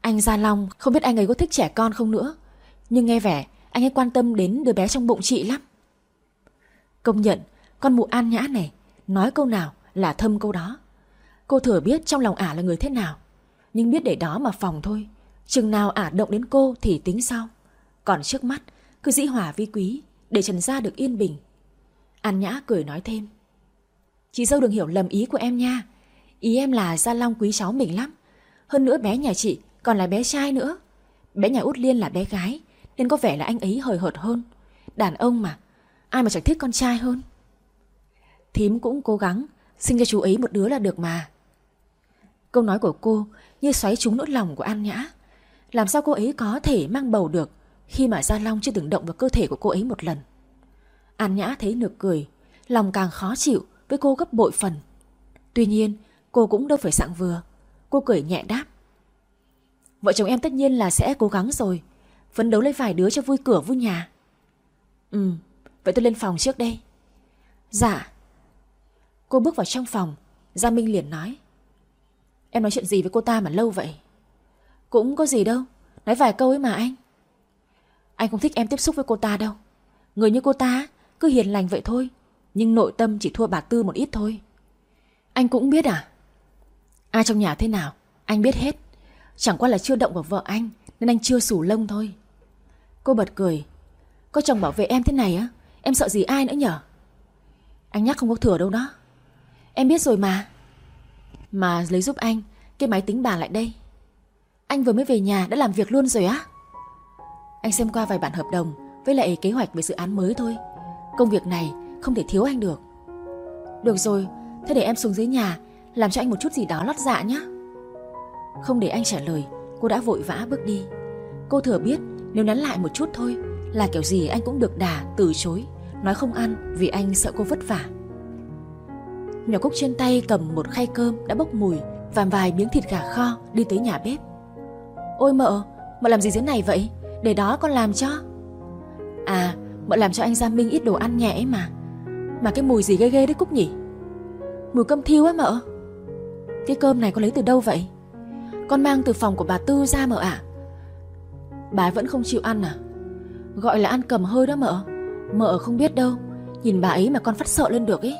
Speaker 1: Anh Gia Long không biết anh ấy có thích trẻ con không nữa Nhưng nghe vẻ anh ấy quan tâm đến đứa bé trong bụng chị lắm Công nhận, con mụ an nhã này, nói câu nào là thâm câu đó. Cô thừa biết trong lòng ả là người thế nào, nhưng biết để đó mà phòng thôi. Chừng nào ả động đến cô thì tính sau. Còn trước mắt, cứ dĩ hòa vi quý, để Trần Gia được yên bình. An Nhã cười nói thêm. Chị dâu đừng hiểu lầm ý của em nha. Ý em là Gia Long quý cháu mình lắm. Hơn nữa bé nhà chị còn là bé trai nữa. Bé nhà út Liên là bé gái, nên có vẻ là anh ấy hời hợt hơn. Đàn ông mà, ai mà chẳng thích con trai hơn. Thím cũng cố gắng, sinh cho chú ấy một đứa là được mà. Câu nói của cô như xoáy trúng nỗi lòng của An Nhã. Làm sao cô ấy có thể mang bầu được khi mà Gia Long chưa từng động vào cơ thể của cô ấy một lần. An Nhã thấy nực cười, lòng càng khó chịu với cô gấp bội phần. Tuy nhiên, cô cũng đâu phải sạng vừa. Cô cười nhẹ đáp. Vợ chồng em tất nhiên là sẽ cố gắng rồi. Phấn đấu lấy vài đứa cho vui cửa vui nhà. Ừ, vậy tôi lên phòng trước đây. Dạ. Cô bước vào trong phòng, Gia Minh liền nói. Em nói chuyện gì với cô ta mà lâu vậy? Cũng có gì đâu, nói vài câu ấy mà anh. Anh không thích em tiếp xúc với cô ta đâu. Người như cô ta cứ hiền lành vậy thôi, nhưng nội tâm chỉ thua bà Tư một ít thôi. Anh cũng biết à? Ai trong nhà thế nào, anh biết hết. Chẳng qua là chưa động vào vợ anh, nên anh chưa sủ lông thôi. Cô bật cười. Có chồng bảo vệ em thế này á, em sợ gì ai nữa nhở? Anh nhắc không có thừa đâu đó. Em biết rồi mà. Mà lấy giúp anh, cái máy tính bà lại đây. Anh vừa mới về nhà đã làm việc luôn rồi á? Anh xem qua vài bản hợp đồng với lại kế hoạch về dự án mới thôi. Công việc này không thể thiếu anh được. Được rồi, thế để em xuống dưới nhà làm cho anh một chút gì đó lót dạ nhé. Không để anh trả lời, cô đã vội vã bước đi. Cô thừa biết nếu nắn lại một chút thôi là kiểu gì anh cũng được đà từ chối, nói không ăn vì anh sợ cô vất vả. Nhỏ Cúc trên tay cầm một khay cơm đã bốc mùi và vài miếng thịt gà kho đi tới nhà bếp. Ôi mợ, mợ làm gì dưới này vậy? Để đó con làm cho. À mợ làm cho anh Gia Minh ít đồ ăn nhẹ ấy mà. Mà cái mùi gì ghê ghê đấy Cúc nhỉ? Mùi cơm thiêu á mợ. Cái cơm này con lấy từ đâu vậy? Con mang từ phòng của bà Tư ra mợ ạ. Bà vẫn không chịu ăn à? Gọi là ăn cầm hơi đó mợ. Mợ không biết đâu Nhìn bà ấy mà con phát sợ lên được ấy.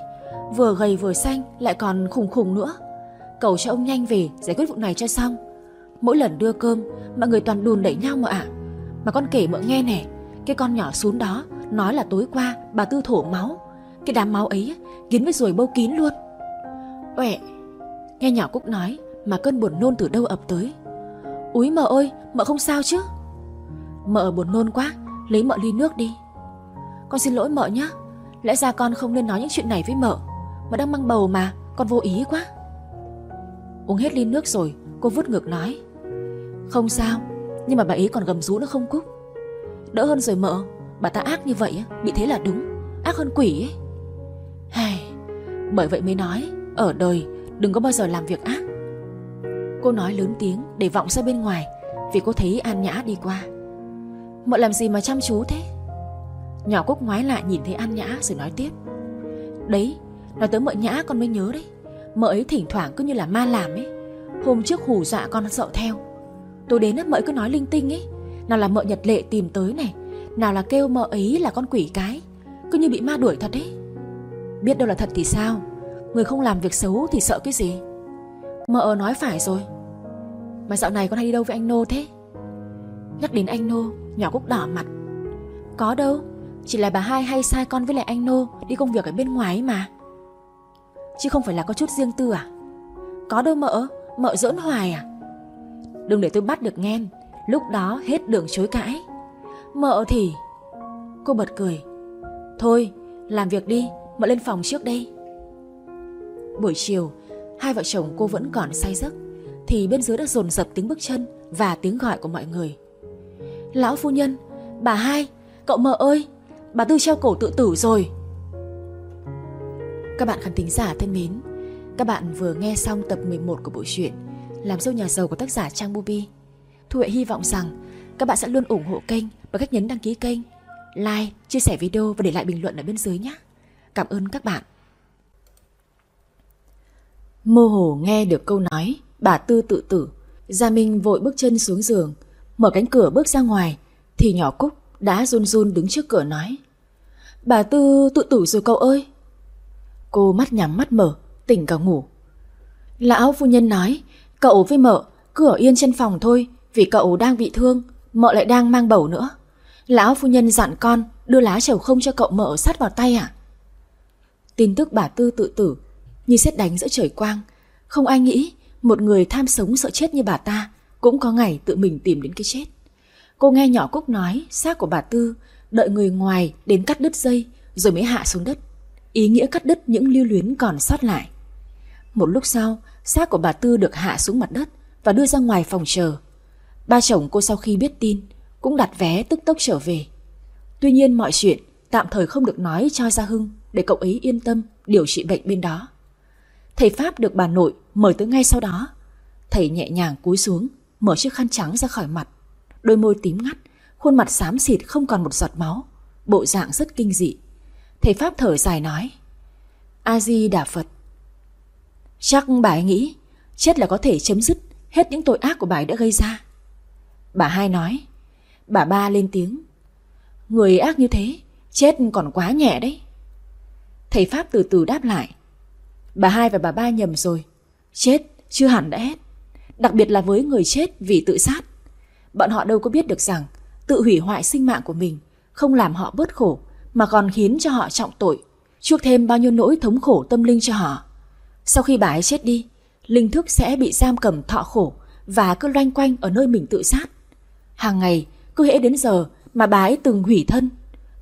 Speaker 1: Vừa gầy vừa xanh, lại còn khủng khủng nữa. Cầu cho ông nhanh về, giải quyết vụ này cho xong. Mỗi lần đưa cơm, Mọi người toàn đùn đẩy nhau mà ạ. Mà con kể mợ nghe nè, Cái con nhỏ xuống đó, Nói là tối qua bà Tư thổ máu. Cái đám máu ấy kiến với ruồi bâu kín luôn. Uệ Nghe nhỏ Cúc nói, Mà cơn buồn nôn từ đâu ập tới. Úi mợ ơi, mợ không sao chứ? Mợ buồn nôn quá, Lấy mợ ly nước đi. Con xin lỗi mợ nhé Lẽ ra con không nên nói những chuyện này với mợ mà đang mang bầu mà Con vô ý quá. Uống hết ly nước rồi Cô vút ngược nói. Không sao Nhưng mà bà ấy còn gầm rú nữa không Cúc? Đỡ hơn rồi mợ Bà ta ác như vậy Bị thế là đúng. Ác hơn quỷ ấy. Hay, Bởi vậy mới nói Ở đời đừng có bao giờ làm việc ác. Cô nói lớn tiếng để vọng ra bên ngoài Vì cô thấy An Nhã đi qua. Mợ làm gì mà chăm chú thế? Nhỏ Cúc ngoái lại nhìn thấy An Nhã rồi nói tiếp. Đấy Nói tới mợ Nhã con mới nhớ đấy. Mợ ấy thỉnh thoảng cứ như là ma làm ấy. Hôm trước hù dọa con sợ theo. Tôi đến mợ ấy cứ nói linh tinh ấy. Nào là mợ Nhật Lệ tìm tới này, Nào là kêu mợ ấy là con quỷ cái. Cứ như bị ma đuổi thật ấy. Biết đâu là thật thì sao? Người không làm việc xấu thì sợ cái gì? Mợ ờ nói phải rồi. Mà dạo này con hay đi đâu với anh Nô thế? Nhắc đến anh Nô, Nhỏ Cúc đỏ mặt. Có đâu, Chỉ là bà hai hay sai con với lại anh Nô Đi công việc ở bên ngoài mà. Chứ không phải là có chút riêng tư à? Có đâu mợ Mợ giỡn hoài à? Đừng để tôi bắt được nghe. Lúc đó hết đường chối cãi. Mợ thì, Cô bật cười. Thôi, làm việc đi, Mợ lên phòng trước đây. Buổi chiều, Hai vợ chồng cô vẫn còn say giấc. Thì bên dưới đã dồn dập tiếng bước chân Và tiếng gọi của mọi người. Lão phu nhân, Bà hai, Cậu mợ ơi, Bà Tư treo cổ tự tử rồi. Các bạn khán thính giả thân mến Các bạn vừa nghe xong tập 11 của bộ truyện Làm dâu nhà giàu của tác giả Trang Bubi. Thu Hệ hy vọng rằng Các bạn sẽ luôn ủng hộ kênh Bằng cách nhấn đăng ký kênh Like, chia sẻ video và để lại bình luận ở bên dưới nhé. Cảm ơn các bạn. Mơ hồ nghe được câu nói Bà Tư tự tử. Gia Minh vội bước chân xuống giường Mở cánh cửa bước ra ngoài Thì nhỏ Cúc đã run run đứng trước cửa nói Bà Tư tự tử rồi cậu ơi. Cô mắt nhắm mắt mở, tỉnh cả ngủ. Lão phu nhân nói, cậu với mợ cứ ở yên trên phòng thôi, vì cậu đang bị thương, mợ lại đang mang bầu nữa. Lão phu nhân dặn con đưa lá trầu không cho cậu mợ sát vào tay à? Tin tức bà Tư tự tử, như xét đánh giữa trời quang. Không ai nghĩ một người tham sống sợ chết như bà ta cũng có ngày tự mình tìm đến cái chết. Cô nghe nhỏ Cúc nói xác của bà Tư đợi người ngoài đến cắt đứt dây rồi mới hạ xuống đất. Ý nghĩa cắt đứt những lưu luyến còn sót lại. Một lúc sau, xác của bà Tư được hạ xuống mặt đất và đưa ra ngoài phòng chờ. Ba chồng cô sau khi biết tin cũng đặt vé tức tốc trở về. Tuy nhiên mọi chuyện tạm thời không được nói cho Gia Hưng để cậu ấy yên tâm điều trị bệnh bên đó. Thầy Pháp được bà nội mời tới ngay sau đó. Thầy nhẹ nhàng cúi xuống, mở chiếc khăn trắng ra khỏi mặt. Đôi môi tím ngắt, khuôn mặt xám xịt không còn một giọt máu, bộ dạng rất kinh dị. Thầy Pháp thở dài nói, A-di-đà Phật. Chắc bà ấy nghĩ, chết là có thể chấm dứt hết những tội ác của bà ấy đã gây ra. Bà hai nói, bà ba lên tiếng, người ác như thế, chết còn quá nhẹ đấy. Thầy Pháp từ từ đáp lại, bà hai và bà ba nhầm rồi, chết chưa hẳn đã hết. Đặc biệt là với người chết vì tự sát. Bọn họ đâu có biết được rằng tự hủy hoại sinh mạng của mình không làm họ bớt khổ mà còn khiến cho họ trọng tội, chuốc thêm bao nhiêu nỗi thống khổ tâm linh cho họ. Sau khi bà ấy chết đi, linh thức sẽ bị giam cầm thọ khổ và cứ loanh quanh ở nơi mình tự sát. Hàng ngày, cứ hễ đến giờ mà bà ấy từng hủy thân,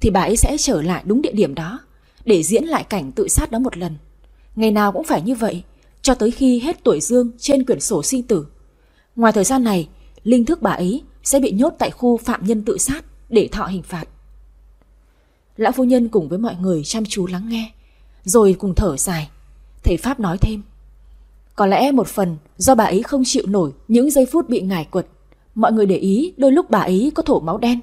Speaker 1: thì bà ấy sẽ trở lại đúng địa điểm đó để diễn lại cảnh tự sát đó một lần. Ngày nào cũng phải như vậy, cho tới khi hết tuổi dương trên quyển sổ sinh tử. Ngoài thời gian này, linh thức bà ấy sẽ bị nhốt tại khu phạm nhân tự sát để thọ hình phạt. Lão phu nhân cùng với mọi người chăm chú lắng nghe, rồi cùng thở dài. Thầy Pháp nói thêm, có lẽ một phần do bà ấy không chịu nổi những giây phút bị ngải quật. Mọi người để ý đôi lúc bà ấy có thổ máu đen,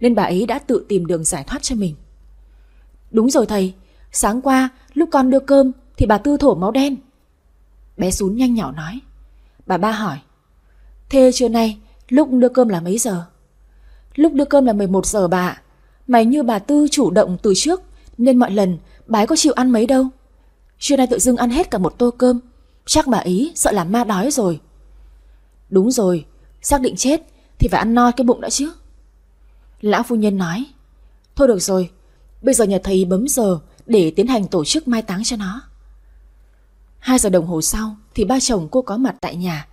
Speaker 1: nên bà ấy đã tự tìm đường giải thoát cho mình. Đúng rồi thầy, sáng qua lúc con đưa cơm thì bà Tư thổ máu đen. Bé Sún nhanh nhỏ nói. Bà ba hỏi, thế trưa nay lúc đưa cơm là mấy giờ? Lúc đưa cơm là 11 giờ bà ạ. Mày như bà Tư chủ động từ trước, nên mọi lần bà ấy có chịu ăn mấy đâu. Trưa nay tự dưng ăn hết cả một tô cơm, Chắc bà ý sợ làm ma đói rồi. Đúng rồi, Xác định chết thì phải ăn no cái bụng đã chứ. Lão phu nhân nói, Thôi được rồi, Bây giờ nhà thầy bấm giờ để tiến hành tổ chức mai táng cho nó. Hai giờ đồng hồ sau thì ba chồng cô có mặt tại nhà.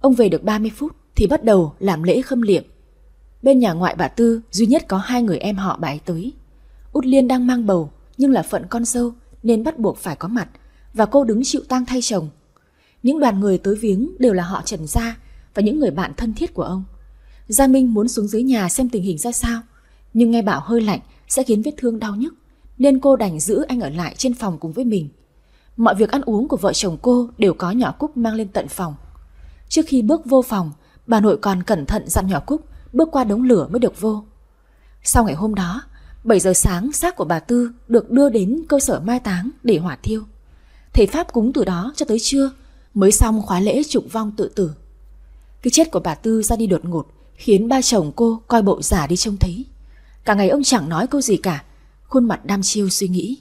Speaker 1: Ông về được 30 phút thì bắt đầu làm lễ khâm liệm. Bên nhà ngoại bà Tư duy nhất có hai người em họ bà ấy tới Út Liên đang mang bầu nhưng là phận con dâu nên bắt buộc phải có mặt và cô đứng chịu tang thay chồng. Những đoàn người tới viếng đều là họ Trần Gia và những người bạn thân thiết của ông. Gia Minh muốn xuống dưới nhà xem tình hình ra sao, nhưng nghe bảo hơi lạnh sẽ khiến vết thương đau nhức, nên cô đành giữ anh ở lại trên phòng cùng với mình. Mọi việc ăn uống của vợ chồng cô đều có nhỏ Cúc mang lên tận phòng. Trước khi bước vô phòng, bà nội còn cẩn thận dặn nhỏ Cúc bước qua đống lửa mới được vô. Sau ngày hôm đó, 7 giờ sáng xác của bà Tư được đưa đến cơ sở mai táng để hỏa thiêu. Thầy Pháp cúng từ đó cho tới trưa mới xong khóa lễ trục vong tự tử. Cái chết của bà Tư ra đi đột ngột khiến ba chồng cô coi bộ giả đi trông thấy. Cả ngày ông chẳng nói câu gì cả, khuôn mặt đam chiêu suy nghĩ.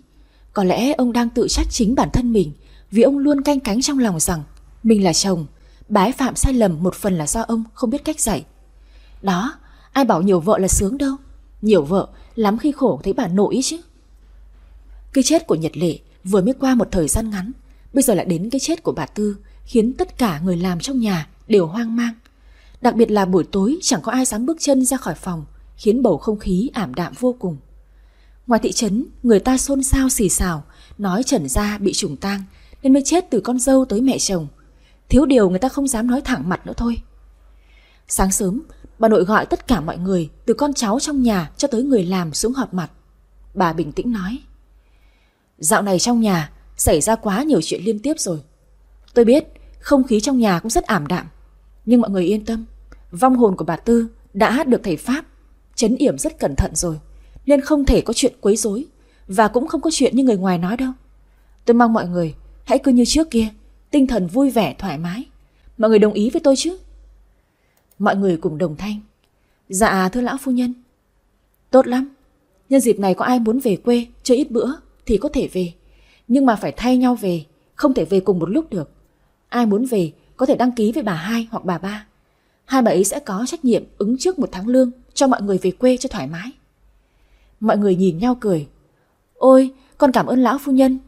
Speaker 1: Có lẽ ông đang tự trách chính bản thân mình vì ông luôn canh cánh trong lòng rằng mình là chồng, bái phạm sai lầm một phần là do ông không biết cách dạy. Đó, ai bảo nhiều vợ là sướng đâu. Nhiều vợ lắm khi khổ thấy bà nội chứ. Cái chết của Nhật Lệ vừa mới qua một thời gian ngắn, bây giờ lại đến cái chết của bà Tư, khiến tất cả người làm trong nhà đều hoang mang. Đặc biệt là buổi tối chẳng có ai dám bước chân ra khỏi phòng, khiến bầu không khí ảm đạm vô cùng. Ngoài thị trấn, người ta xôn xao xì xào, nói Trần Gia bị trùng tang nên mới chết từ con dâu tới mẹ chồng. Thiếu điều người ta không dám nói thẳng mặt nữa thôi. Sáng sớm, bà nội gọi tất cả mọi người, từ con cháu trong nhà cho tới người làm xuống họp mặt. Bà bình tĩnh nói. Dạo này trong nhà xảy ra quá nhiều chuyện liên tiếp rồi. Tôi biết không khí trong nhà cũng rất ảm đạm. Nhưng mọi người yên tâm, vong hồn của bà Tư đã được thầy Pháp chấn yểm rất cẩn thận rồi. Nên không thể có chuyện quấy rối và cũng không có chuyện như người ngoài nói đâu. Tôi mong mọi người hãy cứ như trước kia, tinh thần vui vẻ thoải mái. Mọi người đồng ý với tôi chứ? Mọi người cùng đồng thanh. Dạ thưa lão phu nhân. Tốt lắm. Nhân dịp này có ai muốn về quê chơi ít bữa thì có thể về. Nhưng mà phải thay nhau về, không thể về cùng một lúc được. Ai muốn về có thể đăng ký với bà hai hoặc bà ba. Hai bà ấy sẽ có trách nhiệm ứng trước một tháng lương cho mọi người về quê cho thoải mái. Mọi người nhìn nhau cười. Ôi, con cảm ơn lão phu nhân.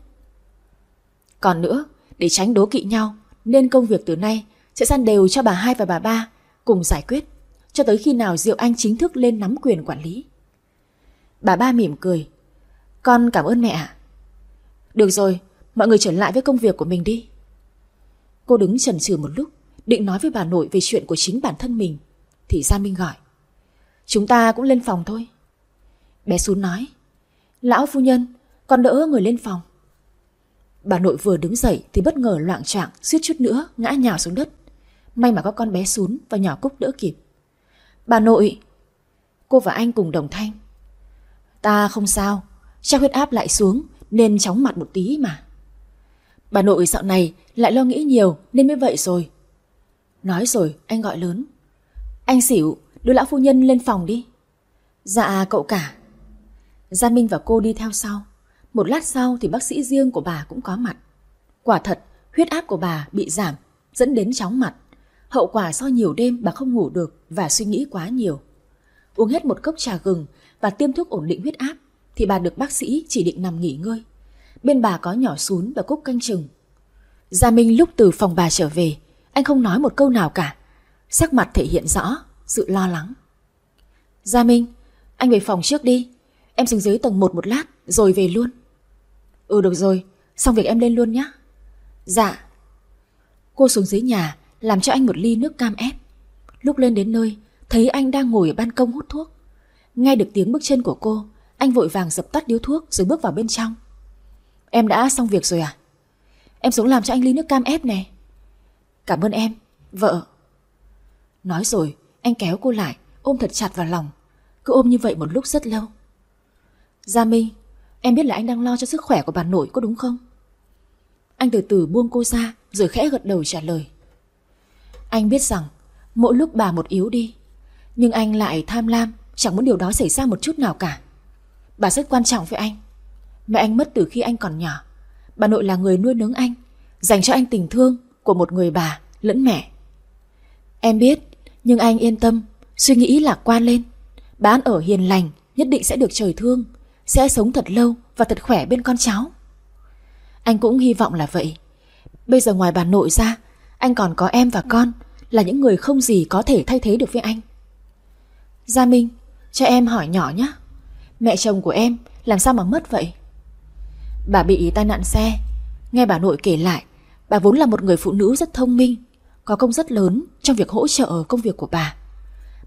Speaker 1: Còn nữa, để tránh đố kỵ nhau, nên công việc từ nay sẽ san đều cho bà hai và bà ba cùng giải quyết, cho tới khi nào Diệu Anh chính thức lên nắm quyền quản lý. Bà ba mỉm cười. Con cảm ơn mẹ ạ. Được rồi, mọi người trở lại với công việc của mình đi. Cô đứng chần chừ một lúc, định nói với bà nội về chuyện của chính bản thân mình. Thì Gia Minh gọi. Chúng ta cũng lên phòng thôi. Bé Xuân nói. Lão phu nhân, con đỡ người lên phòng. Bà nội vừa đứng dậy thì bất ngờ loạn trạng suýt chút nữa ngã nhào xuống đất. May mà có con bé Sún và nhỏ Cúc đỡ kịp. Bà nội... Cô và anh cùng đồng thanh. Ta không sao, chắc huyết áp lại xuống nên chóng mặt một tí mà. Bà nội dạo này lại lo nghĩ nhiều nên mới vậy rồi. Nói rồi anh gọi lớn. Anh xỉu, đưa lão phu nhân lên phòng đi. Dạ cậu cả. Gia Minh và cô đi theo sau. Một lát sau thì bác sĩ riêng của bà cũng có mặt. Quả thật, huyết áp của bà bị giảm, dẫn đến chóng mặt. Hậu quả do nhiều đêm bà không ngủ được và suy nghĩ quá nhiều. Uống hết một cốc trà gừng và tiêm thuốc ổn định huyết áp thì bà được bác sĩ chỉ định nằm nghỉ ngơi. Bên bà có nhỏ xuống và cúc canh chừng. Gia Minh lúc từ phòng bà trở về, anh không nói một câu nào cả. Sắc mặt thể hiện rõ sự lo lắng. Gia Minh, anh về phòng trước đi. Em xuống dưới tầng 1 một lát rồi về luôn. Ừ được rồi, xong việc em lên luôn nhé. Dạ. Cô xuống dưới nhà làm cho anh một ly nước cam ép. Lúc lên đến nơi, thấy anh đang ngồi ở ban công hút thuốc. Nghe được tiếng bước chân của cô, anh vội vàng dập tắt điếu thuốc rồi bước vào bên trong. Em đã xong việc rồi à? Em xuống làm cho anh ly nước cam ép nè. Cảm ơn em, vợ. Nói rồi, anh kéo cô lại, ôm thật chặt vào lòng. Cứ ôm như vậy một lúc rất lâu. Gia Minh, em biết là anh đang lo cho sức khỏe của bà nội có đúng không? Anh từ từ buông cô ra rồi khẽ gật đầu trả lời. Anh biết rằng mỗi lúc bà một yếu đi, nhưng anh lại tham lam, chẳng muốn điều đó xảy ra một chút nào cả. Bà rất quan trọng với anh. Mẹ anh mất từ khi anh còn nhỏ. Bà nội là người nuôi nấng anh, dành cho anh tình thương của một người bà lẫn mẹ. Em biết, nhưng anh yên tâm, suy nghĩ lạc quan lên. Bà ăn ở hiền lành, nhất định sẽ được trời thương, sẽ sống thật lâu và thật khỏe bên con cháu. Anh cũng hy vọng là vậy. Bây giờ ngoài bà nội ra, anh còn có em và con, là những người không gì có thể thay thế được với anh. Gia Minh, cho em hỏi nhỏ nhé. Mẹ chồng của em làm sao mà mất vậy? Bà bị tai nạn xe. Nghe bà nội kể lại, bà vốn là một người phụ nữ rất thông minh, có công rất lớn trong việc hỗ trợ công việc của bà.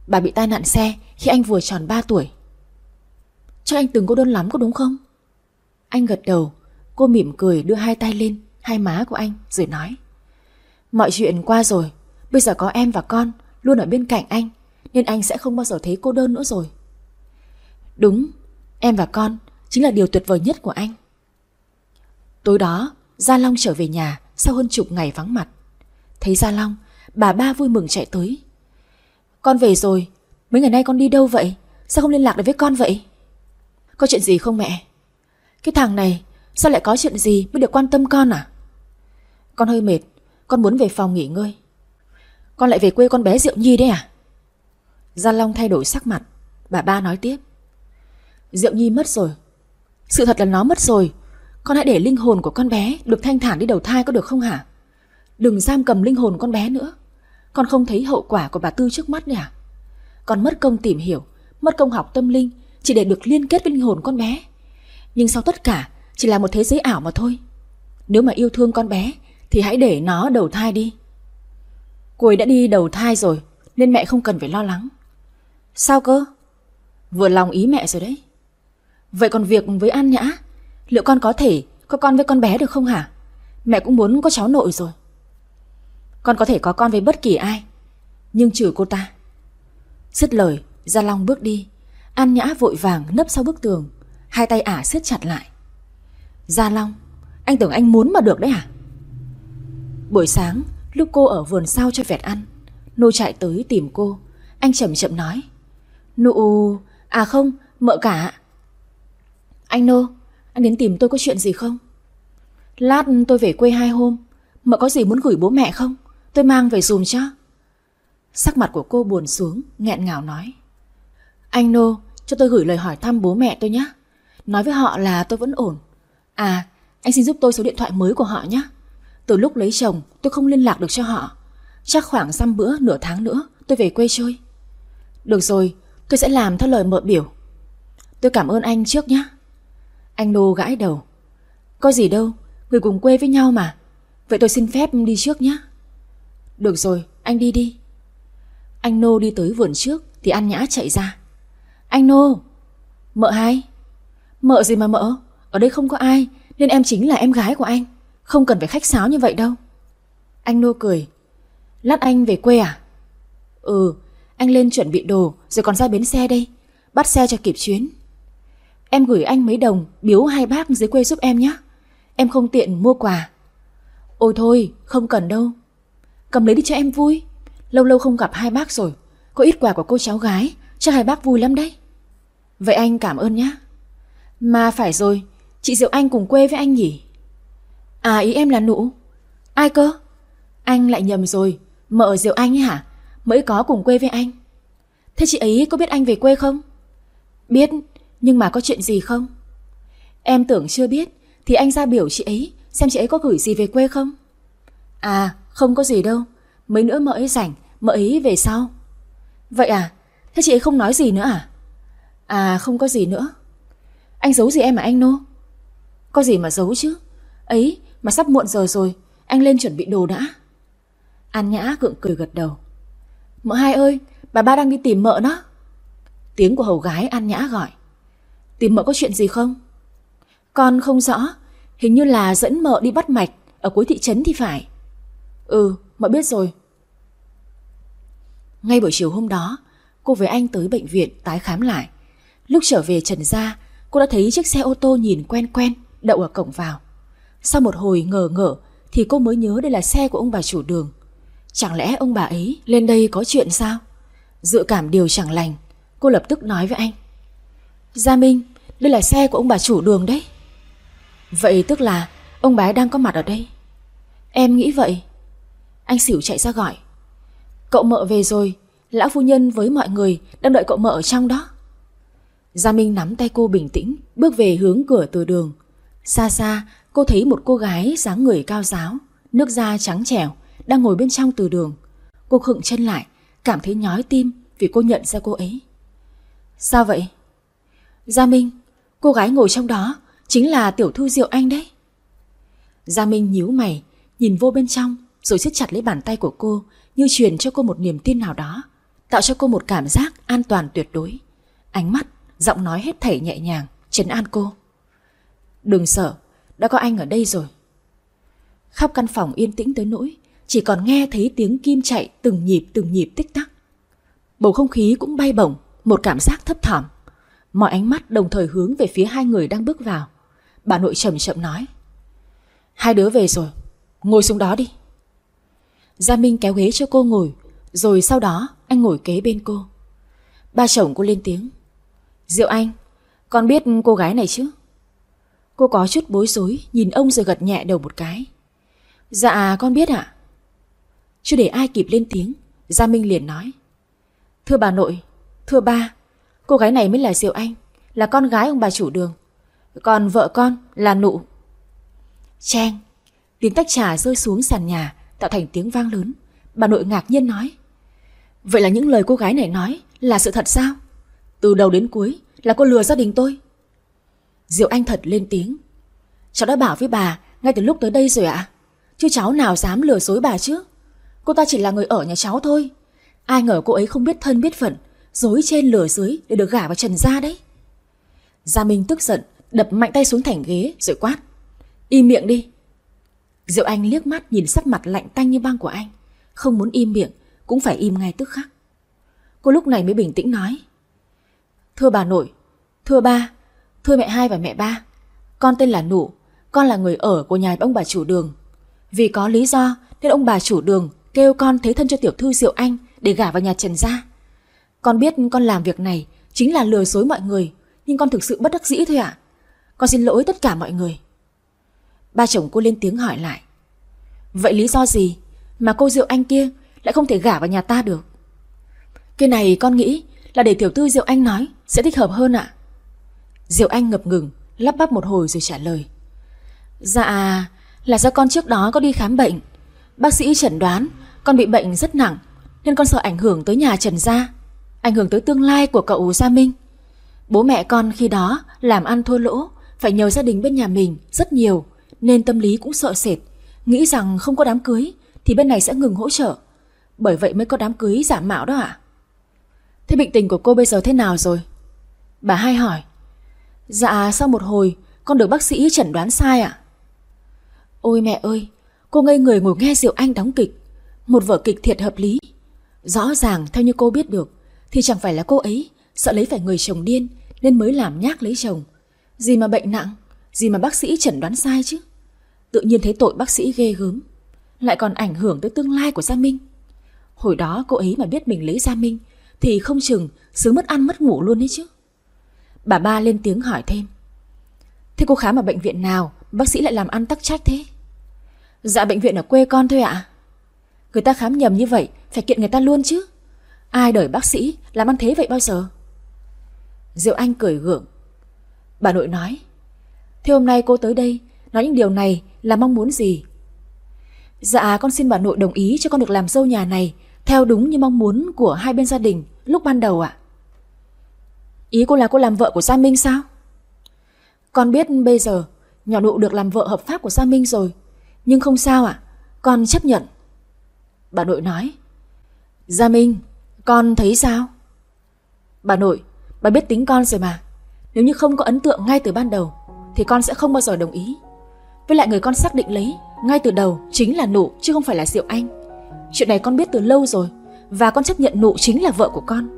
Speaker 1: Bà bị tai nạn xe khi anh vừa tròn 3 tuổi. Chắc anh từng cô đơn lắm có đúng không? Anh gật đầu, cô mỉm cười đưa hai tay lên, hai má của anh rồi nói. Mọi chuyện qua rồi, bây giờ có em và con luôn ở bên cạnh anh, nên anh sẽ không bao giờ thấy cô đơn nữa rồi. Đúng, em và con chính là điều tuyệt vời nhất của anh. Tối đó, Gia Long trở về nhà sau hơn chục ngày vắng mặt. Thấy Gia Long, bà ba vui mừng chạy tới. Con về rồi, mấy ngày nay con đi đâu vậy? Sao không liên lạc được với con vậy? Có chuyện gì không mẹ? Cái thằng này sao lại có chuyện gì mới được quan tâm con à? Con hơi mệt, con muốn về phòng nghỉ ngơi. Con lại về quê con bé Diệu Nhi đấy à? Gia Long thay đổi sắc mặt, bà ba nói tiếp. Diệu Nhi mất rồi. Sự thật là nó mất rồi. Con hãy để linh hồn của con bé được thanh thản đi đầu thai có được không hả? Đừng giam cầm linh hồn con bé nữa. Con không thấy hậu quả của bà Tư trước mắt nè à? Con mất công tìm hiểu, mất công học tâm linh chỉ để được liên kết với linh hồn con bé. Nhưng sau tất cả chỉ là một thế giới ảo mà thôi. Nếu mà yêu thương con bé thì hãy để nó đầu thai đi. Cô ấy đã đi đầu thai rồi nên mẹ không cần phải lo lắng. Sao cơ? Vừa lòng ý mẹ rồi đấy. Vậy còn việc với An Nhã, liệu con có thể có con với con bé được không hả? Mẹ cũng muốn có cháu nội rồi. Con có thể có con với bất kỳ ai, nhưng trừ cô ta. Dứt lời, Gia Long bước đi. An Nhã vội vàng nấp sau bức tường, hai tay ả siết chặt lại. Gia Long, anh tưởng anh muốn mà được đấy à? Buổi sáng, lúc cô ở vườn sau cho vẹt ăn, Nô chạy tới tìm cô. Anh chậm chậm nói. Nụ... À không, mợ cả. Anh Nô, anh đến tìm tôi có chuyện gì không? Lát tôi về quê hai hôm, mợ có gì muốn gửi bố mẹ không? Tôi mang về dùm cho. Sắc mặt của cô buồn xuống, nghẹn ngào nói. Anh Nô, cho tôi gửi lời hỏi thăm bố mẹ tôi nhé. Nói với họ là tôi vẫn ổn. À, anh xin giúp tôi số điện thoại mới của họ nhé. Từ lúc lấy chồng, tôi không liên lạc được cho họ. Chắc khoảng xăm bữa nửa tháng nữa tôi về quê chơi. Được rồi, tôi sẽ làm theo lời mợ biểu. Tôi cảm ơn anh trước nhé. Anh Nô gãi đầu. Có gì đâu, người cùng quê với nhau mà. Vậy tôi xin phép đi trước nhé. Được rồi, anh đi đi. Anh Nô đi tới vườn trước thì An Nhã chạy ra. Anh Nô! Mợ hai? Mợ gì mà mợ? Ở đây không có ai nên em chính là em gái của anh. Không cần phải khách sáo như vậy đâu. Anh Nô cười. Lát anh về quê à? Ừ, anh lên chuẩn bị đồ rồi còn ra bến xe đây. Bắt xe cho kịp chuyến. Em gửi anh mấy đồng biếu hai bác dưới quê giúp em nhé. Em không tiện mua quà. Ôi thôi, không cần đâu. Cầm lấy đi cho em vui. Lâu lâu không gặp hai bác rồi. Có ít quà của cô cháu gái, cho hai bác vui lắm đấy. Vậy anh cảm ơn nhé. Mà phải rồi, chị Diệu Anh cùng quê với anh nhỉ? À ý em là nụ. Ai cơ? Anh lại nhầm rồi, mợ Diệu Anh ấy hả? Mới có cùng quê với anh. Thế chị ấy có biết anh về quê không? Biết, nhưng mà có chuyện gì không? Em tưởng chưa biết, thì anh ra biểu chị ấy, xem chị ấy có gửi gì về quê không? À, không có gì đâu. Mấy nữa mợ ấy rảnh, mợ ấy về sau. Vậy à, thế chị ấy không nói gì nữa à? À, không có gì nữa. Anh giấu gì em mà anh Nô? Có gì mà giấu chứ? Ấy, mà sắp muộn giờ rồi, anh lên chuẩn bị đồ đã. An Nhã gượng cười gật đầu. Mợ hai ơi, bà ba đang đi tìm mợ đó. Tiếng của hầu gái An Nhã gọi. Tìm mợ có chuyện gì không? Con không rõ, hình như là dẫn mợ đi bắt mạch ở cuối thị trấn thì phải. Ừ, mợ biết rồi. Ngay buổi chiều hôm đó, cô với anh tới bệnh viện tái khám lại. Lúc trở về Trần Gia, cô đã thấy chiếc xe ô tô nhìn quen quen đậu ở cổng vào. Sau một hồi ngờ ngỡ thì cô mới nhớ đây là xe của ông bà chủ đường. Chẳng lẽ ông bà ấy lên đây có chuyện sao? Dự cảm điều chẳng lành, cô lập tức nói với anh. Gia Minh, đây là xe của ông bà chủ đường đấy. Vậy tức là ông bà ấy đang có mặt ở đây. Em nghĩ vậy. Anh xỉu chạy ra gọi. Cậu mợ về rồi, lão phu nhân với mọi người đang đợi cậu mợ ở trong đó. Gia Minh nắm tay cô bình tĩnh, bước về hướng cửa từ đường. Xa xa, cô thấy một cô gái dáng người cao giáo, nước da trắng trẻo, đang ngồi bên trong từ đường. Cô khựng chân lại, cảm thấy nhói tim vì cô nhận ra cô ấy. Sao vậy? Gia Minh, cô gái ngồi trong đó chính là tiểu thư Diệu Anh đấy. Gia Minh nhíu mày, nhìn vô bên trong rồi siết chặt lấy bàn tay của cô như truyền cho cô một niềm tin nào đó, tạo cho cô một cảm giác an toàn tuyệt đối. Ánh mắt, giọng nói hết thảy nhẹ nhàng, trấn an cô. Đừng sợ, đã có anh ở đây rồi. Khắp căn phòng yên tĩnh tới nỗi, chỉ còn nghe thấy tiếng kim chạy từng nhịp từng nhịp tích tắc. Bầu không khí cũng bay bổng, một cảm giác thấp thỏm. Mọi ánh mắt đồng thời hướng về phía hai người đang bước vào. Bà nội chậm chậm nói. Hai đứa về rồi, ngồi xuống đó đi. Gia Minh kéo ghế cho cô ngồi, rồi sau đó anh ngồi kế bên cô. Ba chồng cô lên tiếng. Diệu Anh, con biết cô gái này chứ? Cô có chút bối rối, nhìn ông rồi gật nhẹ đầu một cái. Dạ, con biết ạ. Chưa để ai kịp lên tiếng, Gia Minh liền nói. Thưa bà nội, thưa ba, cô gái này mới là Diệu Anh, là con gái ông bà chủ đường. Còn vợ con là nụ. Cheng, tiếng tách trà rơi xuống sàn nhà, tạo thành tiếng vang lớn. Bà nội ngạc nhiên nói. Vậy là những lời cô gái này nói là sự thật sao? Từ đầu đến cuối là cô lừa gia đình tôi. Diệu Anh thật lên tiếng. Cháu đã bảo với bà ngay từ lúc tới đây rồi ạ. À? Chứ cháu nào dám lừa dối bà chứ. Cô ta chỉ là người ở nhà cháu thôi. Ai ngờ cô ấy không biết thân biết phận, dối trên lừa dưới để được gả vào Trần gia đấy. Gia Minh tức giận, đập mạnh tay xuống thành ghế rồi quát. Im miệng đi. Diệu Anh liếc mắt nhìn sắc mặt lạnh tanh như băng của anh. Không muốn im miệng, cũng phải im ngay tức khắc. Cô lúc này mới bình tĩnh nói. Thưa bà nội, thưa ba, thưa mẹ hai và mẹ ba, con tên là Nụ, con là người ở của nhà ông bà chủ đường. Vì có lý do nên ông bà chủ đường kêu con thế thân cho tiểu thư Diệu Anh để gả vào nhà Trần gia. Con biết con làm việc này chính là lừa dối mọi người, nhưng con thực sự bất đắc dĩ thôi ạ. Con xin lỗi tất cả mọi người Ba chồng cô lên tiếng hỏi lại Vậy lý do gì Mà cô Diệu Anh kia Lại không thể gả vào nhà ta được Cái này con nghĩ là để tiểu thư Diệu Anh nói Sẽ thích hợp hơn ạ Diệu Anh ngập ngừng, Lắp bắp một hồi rồi trả lời. Dạ là do con trước đó có đi khám bệnh. Bác sĩ chẩn đoán Con bị bệnh rất nặng, Nên con sợ ảnh hưởng tới nhà Trần Gia, Ảnh hưởng tới tương lai của cậu Gia Minh. Bố mẹ con khi đó làm ăn thua lỗ, Phải nhờ gia đình bên nhà mình rất nhiều, Nên tâm lý cũng sợ sệt. Nghĩ rằng không có đám cưới Thì bên này sẽ ngừng hỗ trợ. Bởi vậy mới có đám cưới giả mạo đó ạ. Thế bệnh tình của cô bây giờ thế nào rồi? Bà hai hỏi. Dạ sau một hồi, Con được bác sĩ chẩn đoán sai ạ. Ôi mẹ ơi, Cô ngây người ngồi nghe Diệu Anh đóng kịch. Một vở kịch thiệt hợp lý. Rõ ràng, theo như cô biết được, Thì chẳng phải là cô ấy Sợ lấy phải người chồng điên Nên mới làm nhác lấy chồng. Gì mà bệnh nặng, Gì mà bác sĩ chẩn đoán sai chứ? Tự nhiên thấy tội bác sĩ ghê gớm, Lại còn ảnh hưởng tới tương lai của Gia Minh. Hồi đó cô ấy mà biết mình lấy Gia Minh Thì không chừng sướng mất ăn mất ngủ luôn đấy chứ. Bà ba lên tiếng hỏi thêm. Thế cô khám ở bệnh viện nào, Bác sĩ lại làm ăn tắc trách thế? Dạ bệnh viện ở quê con thôi ạ. Người ta khám nhầm như vậy, Phải kiện người ta luôn chứ. Ai đợi bác sĩ, làm ăn thế vậy bao giờ? Diệu Anh cười gượng. Bà nội nói, Thế hôm nay cô tới đây, Nói những điều này là mong muốn gì? Dạ con xin bà nội đồng ý cho con được làm dâu nhà này, Theo đúng như mong muốn của hai bên gia đình Lúc ban đầu ạ. Ý cô là cô làm vợ của Gia Minh sao? Con biết bây giờ Nhỏ nụ được làm vợ hợp pháp của Gia Minh rồi, Nhưng không sao ạ. Con chấp nhận. Bà nội nói Gia Minh, Con thấy sao? Bà nội, Bà biết tính con rồi mà. Nếu như không có ấn tượng ngay từ ban đầu, Thì con sẽ không bao giờ đồng ý. Với lại người con xác định lấy Ngay từ đầu chính là nụ, chứ không phải là Diệu Anh. Chuyện này con biết từ lâu rồi, Và con chấp nhận nụ chính là vợ của con.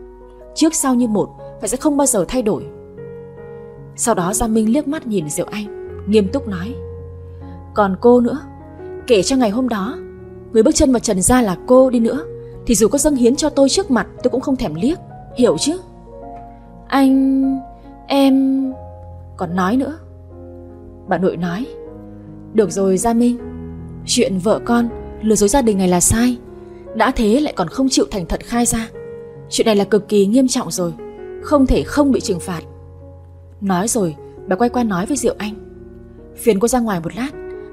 Speaker 1: Trước sau như một và sẽ không bao giờ thay đổi. Sau đó Gia Minh liếc mắt nhìn Diệu Anh, Nghiêm túc nói, Còn cô nữa, Kể cho ngày hôm đó, Người bước chân vào trần gia là cô đi nữa, Thì dù có dâng hiến cho tôi trước mặt, tôi cũng không thèm liếc, Hiểu chứ? Anh... em... Còn nói nữa. Bà nội nói, Được rồi Gia Minh, Chuyện vợ con lừa dối gia đình này là sai, Đã thế lại còn không chịu thành thật khai ra, Chuyện này là cực kỳ nghiêm trọng rồi. Không thể không bị trừng phạt. Nói rồi, bà quay qua nói với Diệu Anh. Phiền cô ra ngoài một lát,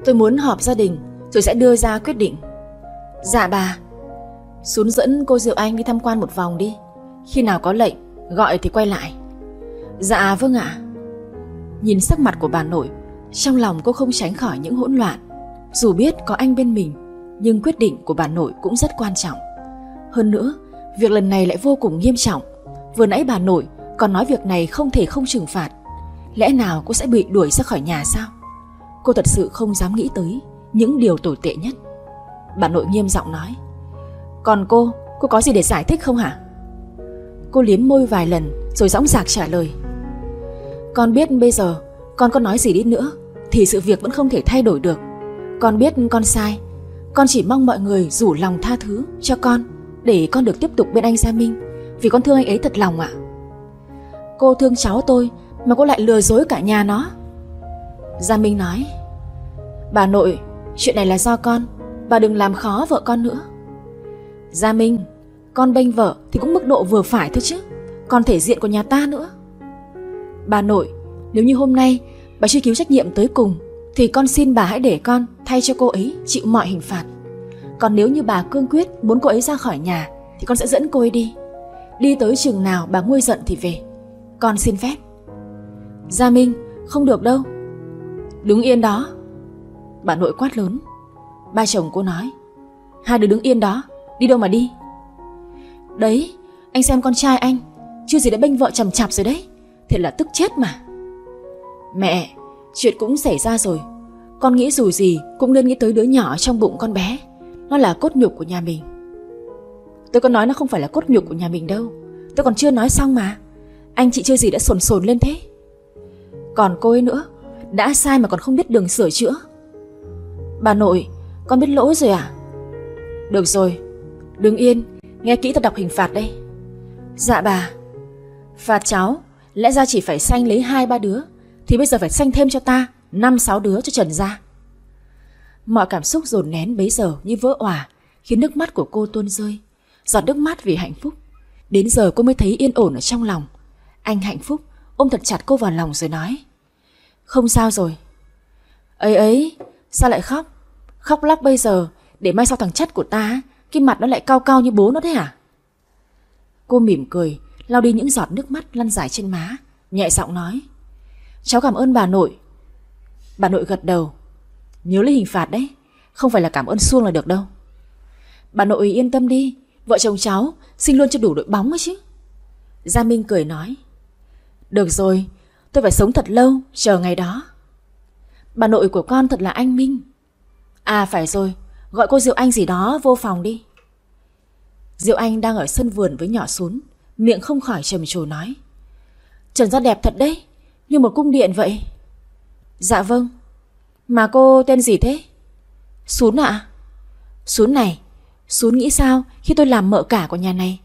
Speaker 1: Tôi muốn họp gia đình, Rồi sẽ đưa ra quyết định. Dạ bà. Xuống dẫn cô Diệu Anh đi tham quan một vòng đi. Khi nào có lệnh, Gọi thì quay lại. Dạ vâng ạ. Nhìn sắc mặt của bà nội, Trong lòng cô không tránh khỏi những hỗn loạn. Dù biết có anh bên mình, Nhưng quyết định của bà nội cũng rất quan trọng. Hơn nữa, Việc lần này lại vô cùng nghiêm trọng. Vừa nãy bà nội còn nói việc này không thể không trừng phạt. Lẽ nào cô sẽ bị đuổi ra khỏi nhà sao? Cô thật sự không dám nghĩ tới Những điều tồi tệ nhất. Bà nội nghiêm giọng nói Còn cô, cô có gì để giải thích không hả? Cô liếm môi vài lần Rồi dõng dạc trả lời Con biết bây giờ Con có nói gì đi nữa Thì sự việc vẫn không thể thay đổi được. Con biết con sai. Con chỉ mong mọi người rủ lòng tha thứ cho con Để con được tiếp tục bên anh Gia Minh. Vì con thương anh ấy thật lòng ạ. Cô thương cháu tôi Mà cô lại lừa dối cả nhà nó. Gia Minh nói, Bà nội, Chuyện này là do con, Bà đừng làm khó vợ con nữa. Gia Minh, Con bênh vợ thì cũng mức độ vừa phải thôi chứ, Còn thể diện của nhà ta nữa. Bà nội, Nếu như hôm nay bà chưa cứu trách nhiệm tới cùng, Thì con xin bà hãy để con Thay cho cô ấy chịu mọi hình phạt. Còn nếu như bà cương quyết muốn cô ấy ra khỏi nhà, Thì con sẽ dẫn cô ấy đi. Đi tới chừng nào bà nguôi giận thì về. Con xin phép. Gia Minh, không được đâu. Đứng yên đó. Bà nội quát lớn. Ba chồng cô nói. Hai đứa đứng yên đó, Đi đâu mà đi. Đấy, Anh xem con trai anh. Chưa gì đã bênh vợ chầm chạp rồi đấy. Thiệt là tức chết mà. Mẹ, Chuyện cũng xảy ra rồi. Con nghĩ dù gì cũng nên nghĩ tới đứa nhỏ trong bụng con bé. Nó là cốt nhục của nhà mình. Tôi có nói nó không phải là cốt nhục của nhà mình đâu. Tôi còn chưa nói xong mà. Anh chị chơi gì đã sồn sồn lên thế? Còn cô ấy nữa, Đã sai mà còn không biết đường sửa chữa. Bà nội, Con biết lỗi rồi à Được rồi, Đứng yên, Nghe kỹ ta đọc hình phạt đây. Dạ bà, Phạt cháu, Lẽ ra chỉ phải sanh lấy hai ba đứa, Thì bây giờ phải sanh thêm cho ta năm sáu đứa cho Trần ra. Mọi cảm xúc dồn nén bấy giờ như vỡ òa, Khiến nước mắt của cô tuôn rơi. Giọt nước mắt vì hạnh phúc. Đến giờ cô mới thấy yên ổn ở trong lòng. Anh hạnh phúc, ôm thật chặt cô vào lòng rồi nói, Không sao rồi. Ấy ấy, sao lại khóc? Khóc lóc bây giờ, Để mai sau thằng chất của ta Cái mặt nó lại cao cao như bố nó thế à Cô mỉm cười, lau đi những giọt nước mắt lăn dài trên má, Nhẹ giọng nói, Cháu cảm ơn bà nội. Bà nội gật đầu, Nhớ lấy hình phạt đấy, Không phải là cảm ơn xuông là được đâu. Bà nội yên tâm đi Vợ chồng cháu xin luôn cho đủ đội bóng ấy chứ. Gia Minh cười nói, Được rồi, Tôi phải sống thật lâu, Chờ ngày đó. Bà nội của con thật là anh Minh. À phải rồi, Gọi cô Diệu Anh gì đó vô phòng đi. Diệu Anh đang ở sân vườn với nhỏ xuống Miệng không khỏi trầm trồ nói, Trần ra đẹp thật đấy, Như một cung điện vậy. Dạ vâng. Mà cô tên gì thế? Sún ạ. À? Sún này Sún nghĩ sao khi tôi làm mợ cả của nhà này?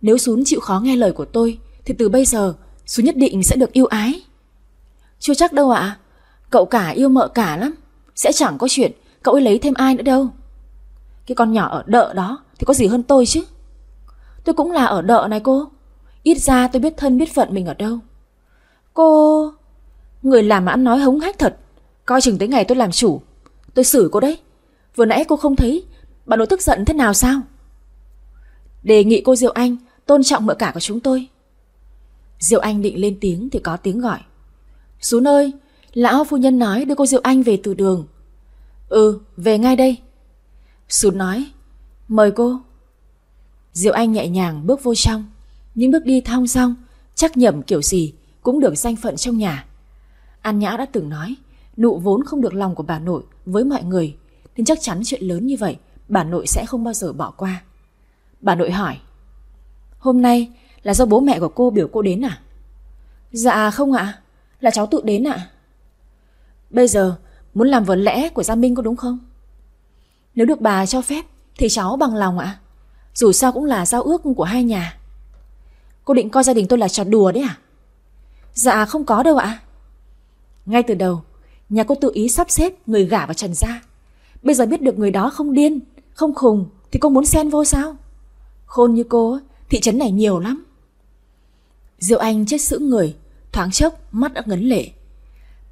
Speaker 1: Nếu Sún chịu khó nghe lời của tôi, Thì từ bây giờ, Sún nhất định sẽ được yêu ái. Chưa chắc đâu ạ. Cậu cả yêu mợ cả lắm. Sẽ chẳng có chuyện cậu ấy lấy thêm ai nữa đâu. Cái con nhỏ ở đợ đó Thì có gì hơn tôi chứ? Tôi cũng là ở đợ này cô. Ít ra tôi biết thân biết phận mình ở đâu. Cô... Người làm mà ăn nói hống hách thật, Coi chừng tới ngày tôi làm chủ. Tôi xử cô đấy. Vừa nãy cô không thấy Bà nội tức giận thế nào sao? Đề nghị cô Diệu Anh Tôn trọng mợ cả của chúng tôi. Diệu Anh định lên tiếng thì có tiếng gọi. Xuống ơi Lão phu nhân nói đưa cô Diệu Anh về từ đường. Ừ về ngay đây. Sún nói, Mời cô. Diệu Anh nhẹ nhàng bước vô trong. Những bước đi thong song Chắc nhầm kiểu gì cũng được danh phận trong nhà. An Nhã đã từng nói, Nụ vốn không được lòng của bà nội với mọi người, Nên chắc chắn chuyện lớn như vậy Bà nội sẽ không bao giờ bỏ qua. Bà nội hỏi, Hôm nay là do bố mẹ của cô biểu cô đến à? Dạ không ạ, Là cháu tự đến ạ. Bây giờ muốn làm vợ lẽ của Gia Minh có đúng không? Nếu được bà cho phép Thì cháu bằng lòng ạ, Dù sao cũng là giao ước của hai nhà. Cô định coi gia đình tôi là trò đùa đấy à? Dạ không có đâu ạ. Ngay từ đầu, Nhà cô tự ý sắp xếp người gả vào Trần Gia. Bây giờ biết được người đó không điên không khùng, Thì cô muốn xen vô sao? Khôn như cô Thị trấn này nhiều lắm. Diệu Anh chết sững người, Thoáng chốc mắt đã ngấn lệ.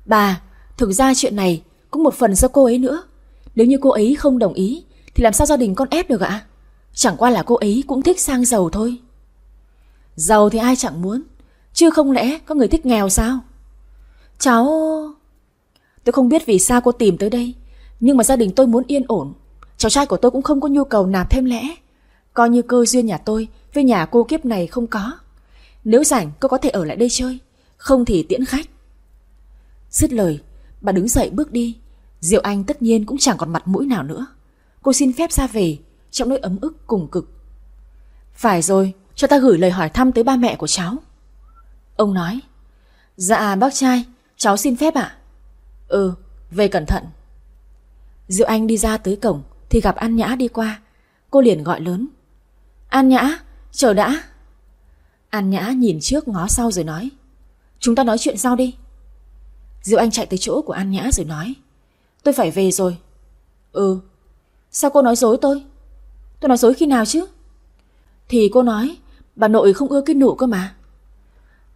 Speaker 1: Bà, Thực ra chuyện này Cũng một phần do cô ấy nữa. Nếu như cô ấy không đồng ý, Thì làm sao gia đình con ép được ạ? Chẳng qua là cô ấy cũng thích sang giàu thôi. Giàu thì ai chẳng muốn, Chứ không lẽ có người thích nghèo sao? Cháu Tôi không biết vì sao cô tìm tới đây, Nhưng mà gia đình tôi muốn yên ổn. Cháu trai của tôi cũng không có nhu cầu nạp thêm lẽ. Coi như cơ duyên nhà tôi Với nhà cô kiếp này không có. Nếu rảnh, cô có thể ở lại đây chơi. Không thì tiễn khách. Dứt lời, Bà đứng dậy bước đi. Diệu Anh tất nhiên cũng chẳng còn mặt mũi nào nữa. Cô xin phép ra về, Trong nỗi ấm ức cùng cực. Phải rồi, cho ta gửi lời hỏi thăm tới ba mẹ của cháu. Ông nói Dạ bác trai, Cháu xin phép ạ. Ừ về cẩn thận. Diệu Anh đi ra tới cổng. Thì gặp An Nhã đi qua. Cô liền gọi lớn. An Nhã, chờ đã. An Nhã nhìn trước ngó sau rồi nói, Chúng ta nói chuyện sau đi. Diệu Anh chạy tới chỗ của An Nhã rồi nói, Tôi phải về rồi. Ừ Sao cô nói dối tôi? Tôi nói dối khi nào chứ? Thì cô nói, Bà nội không ưa cái nụ cơ mà.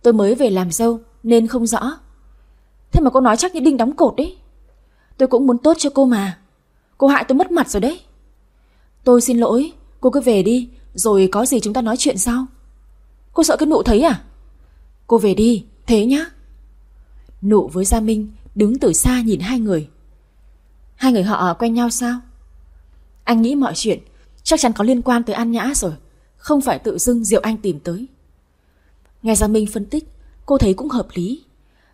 Speaker 1: Tôi mới về làm dâu Nên không rõ. Thế mà cô nói chắc như đinh đóng cột đấy. Tôi cũng muốn tốt cho cô mà. Cô hại tôi mất mặt rồi đấy. Tôi xin lỗi, Cô cứ về đi, Rồi có gì chúng ta nói chuyện sau. Cô sợ cái nụ thấy à? Cô về đi, Thế nhá. Nụ với Gia Minh Đứng từ xa nhìn hai người. Hai người họ quen nhau sao? Anh nghĩ mọi chuyện Chắc chắn có liên quan tới An Nhã rồi, Không phải tự dưng Diệu Anh tìm tới. Nghe Gia Minh phân tích, Cô thấy cũng hợp lý.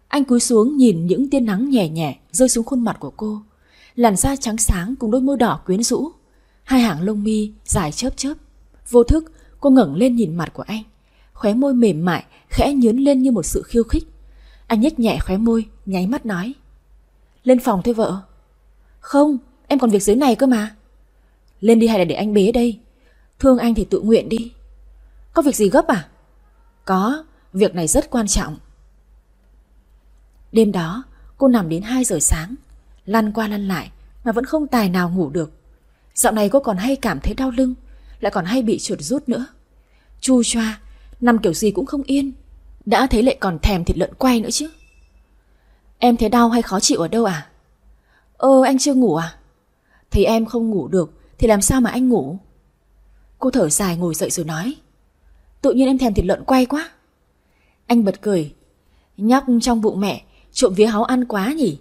Speaker 1: Anh cúi xuống nhìn những tia nắng nhẹ nhẹ Rơi xuống khuôn mặt của cô. Làn da trắng sáng cùng đôi môi đỏ quyến rũ. Hai hàng lông mi dài chớp chớp. Vô thức, cô ngẩng lên nhìn mặt của anh. Khóe môi mềm mại, Khẽ nhướn lên như một sự khiêu khích. Anh nhếch nhẹ khóe môi, Nháy mắt nói. Lên phòng thôi vợ. Không, em còn việc dưới này cơ mà. Lên đi hay là để anh bế đây? Thương anh thì tự nguyện đi. Có việc gì gấp à? Có, Việc này rất quan trọng. Đêm đó, cô nằm đến 2 giờ sáng. Lăn qua lăn lại Mà vẫn không tài nào ngủ được. Dạo này cô còn hay cảm thấy đau lưng, Lại còn hay bị chuột rút nữa. Chu choa Nằm kiểu gì cũng không yên, Đã thấy lại còn thèm thịt lợn quay nữa chứ. Em thấy đau hay khó chịu ở đâu à? Ơ, anh chưa ngủ à? Thấy em không ngủ được, Thì làm sao mà anh ngủ? Cô thở dài ngồi dậy rồi nói. Tự nhiên em thèm thịt lợn quay quá. Anh bật cười. Nhóc trong bụng mẹ, Trộm vía háu ăn quá nhỉ?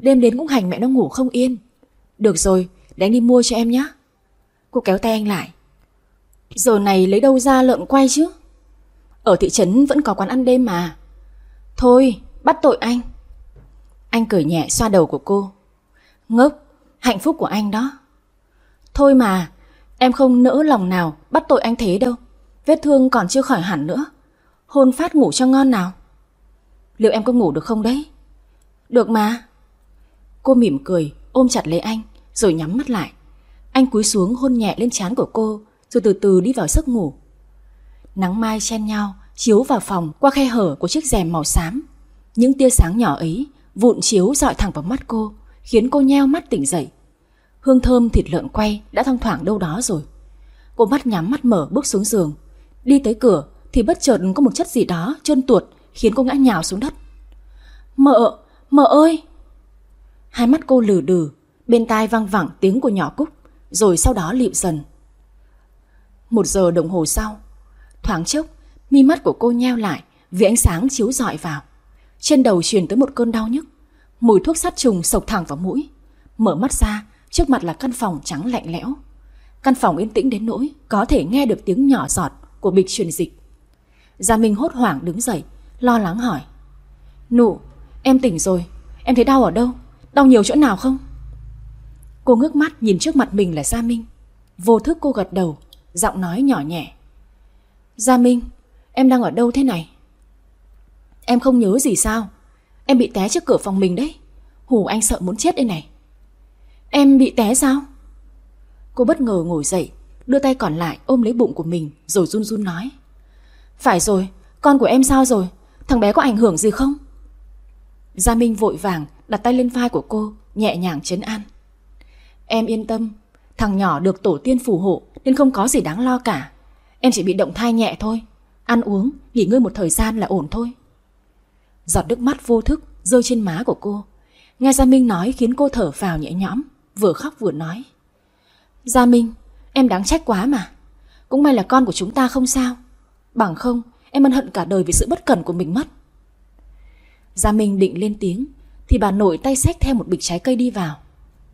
Speaker 1: Đêm đến cũng hành mẹ nó ngủ không yên. Được rồi để anh đi mua cho em nhé Cô kéo tay anh lại. Giờ này lấy đâu ra lợn quay chứ? Ở thị trấn vẫn có quán ăn đêm mà. Thôi, bắt tội anh. Anh cười nhẹ xoa đầu của cô. Ngốc, Hạnh phúc của anh đó. Thôi mà, Em không nỡ lòng nào bắt tội anh thế đâu. Vết thương còn chưa khỏi hẳn nữa. Hôn phát ngủ cho ngon nào. Liệu em có ngủ được không đấy? Được mà. Cô mỉm cười ôm chặt lấy anh Rồi nhắm mắt lại. Anh cúi xuống hôn nhẹ lên trán của cô Rồi từ từ đi vào giấc ngủ. Nắng mai chen nhau Chiếu vào phòng qua khe hở của chiếc rèm màu xám. Những tia sáng nhỏ ấy Vụn chiếu dọi thẳng vào mắt cô Khiến cô nheo mắt tỉnh dậy. Hương thơm thịt lợn quay đã thong thoảng đâu đó rồi. Cô mắt nhắm mắt mở bước xuống giường. Đi tới cửa thì bất chợt có một chất gì đó trơn tuột Khiến cô ngã nhào xuống đất. Mợ, mợ ơi! Hai mắt cô lừ đừ Bên tai vang vẳng tiếng của nhỏ Cúc Rồi sau đó lịm dần. Một giờ đồng hồ sau Thoáng chốc Mi mắt của cô nheo lại Vì ánh sáng chiếu rọi vào. Trên đầu truyền tới một cơn đau nhức Mùi thuốc sát trùng sộc thẳng vào mũi Mở mắt ra Trước mặt là căn phòng trắng lạnh lẽo. Căn phòng yên tĩnh đến nỗi Có thể nghe được tiếng nhỏ giọt của bịch truyền dịch. Gia Minh hốt hoảng đứng dậy Lo lắng hỏi Nụ, em tỉnh rồi Em thấy đau ở đâu? Đau nhiều chỗ nào không? Cô ngước mắt nhìn trước mặt mình là Gia Minh Vô thức cô gật đầu Giọng nói nhỏ nhẹ Gia Minh, em đang ở đâu thế này? Em không nhớ gì sao? Em bị té trước cửa phòng mình đấy Hù anh sợ muốn chết đây này Em bị té sao? Cô bất ngờ ngồi dậy Đưa tay còn lại ôm lấy bụng của mình Rồi run run nói Phải rồi, con của em sao rồi? Thằng bé có ảnh hưởng gì không? Gia Minh vội vàng đặt tay lên vai của cô Nhẹ nhàng chấn an. Em yên tâm Thằng nhỏ được tổ tiên phù hộ Nên không có gì đáng lo cả. Em chỉ bị động thai nhẹ thôi Ăn uống, nghỉ ngơi một thời gian là ổn thôi. Giọt nước mắt vô thức Rơi trên má của cô. Nghe Gia Minh nói khiến cô thở vào nhẹ nhõm Vừa khóc vừa nói. Gia Minh, em đáng trách quá mà. Cũng may là con của chúng ta không sao. Bằng không, em ân hận cả đời vì sự bất cẩn của mình mất. Gia Minh định lên tiếng. Thì bà nội tay xách theo một bịch trái cây đi vào.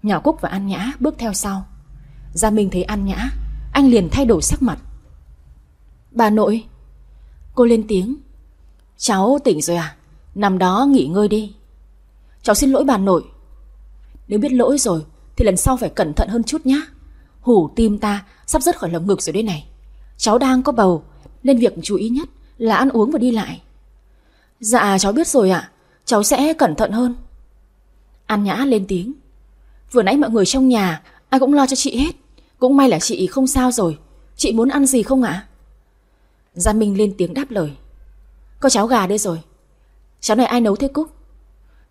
Speaker 1: Nhỏ Cúc và An Nhã bước theo sau. Gia Minh thấy An Nhã, Anh liền thay đổi sắc mặt. Bà nội. Cô lên tiếng. Cháu tỉnh rồi à? Nằm đó nghỉ ngơi đi. Cháu xin lỗi bà nội. Nếu biết lỗi rồi Thì lần sau phải cẩn thận hơn chút nhá. Hủ tim ta sắp rớt khỏi lồng ngực rồi đây này. Cháu đang có bầu, Nên việc chú ý nhất là ăn uống và đi lại. Dạ cháu biết rồi ạ. Cháu sẽ cẩn thận hơn. An Nhã lên tiếng. Vừa nãy mọi người trong nhà, Ai cũng lo cho chị hết. Cũng may là chị không sao rồi. Chị muốn ăn gì không ạ? Gia Minh lên tiếng đáp lời. Có cháo gà đây rồi. Cháo này ai nấu thế Cúc?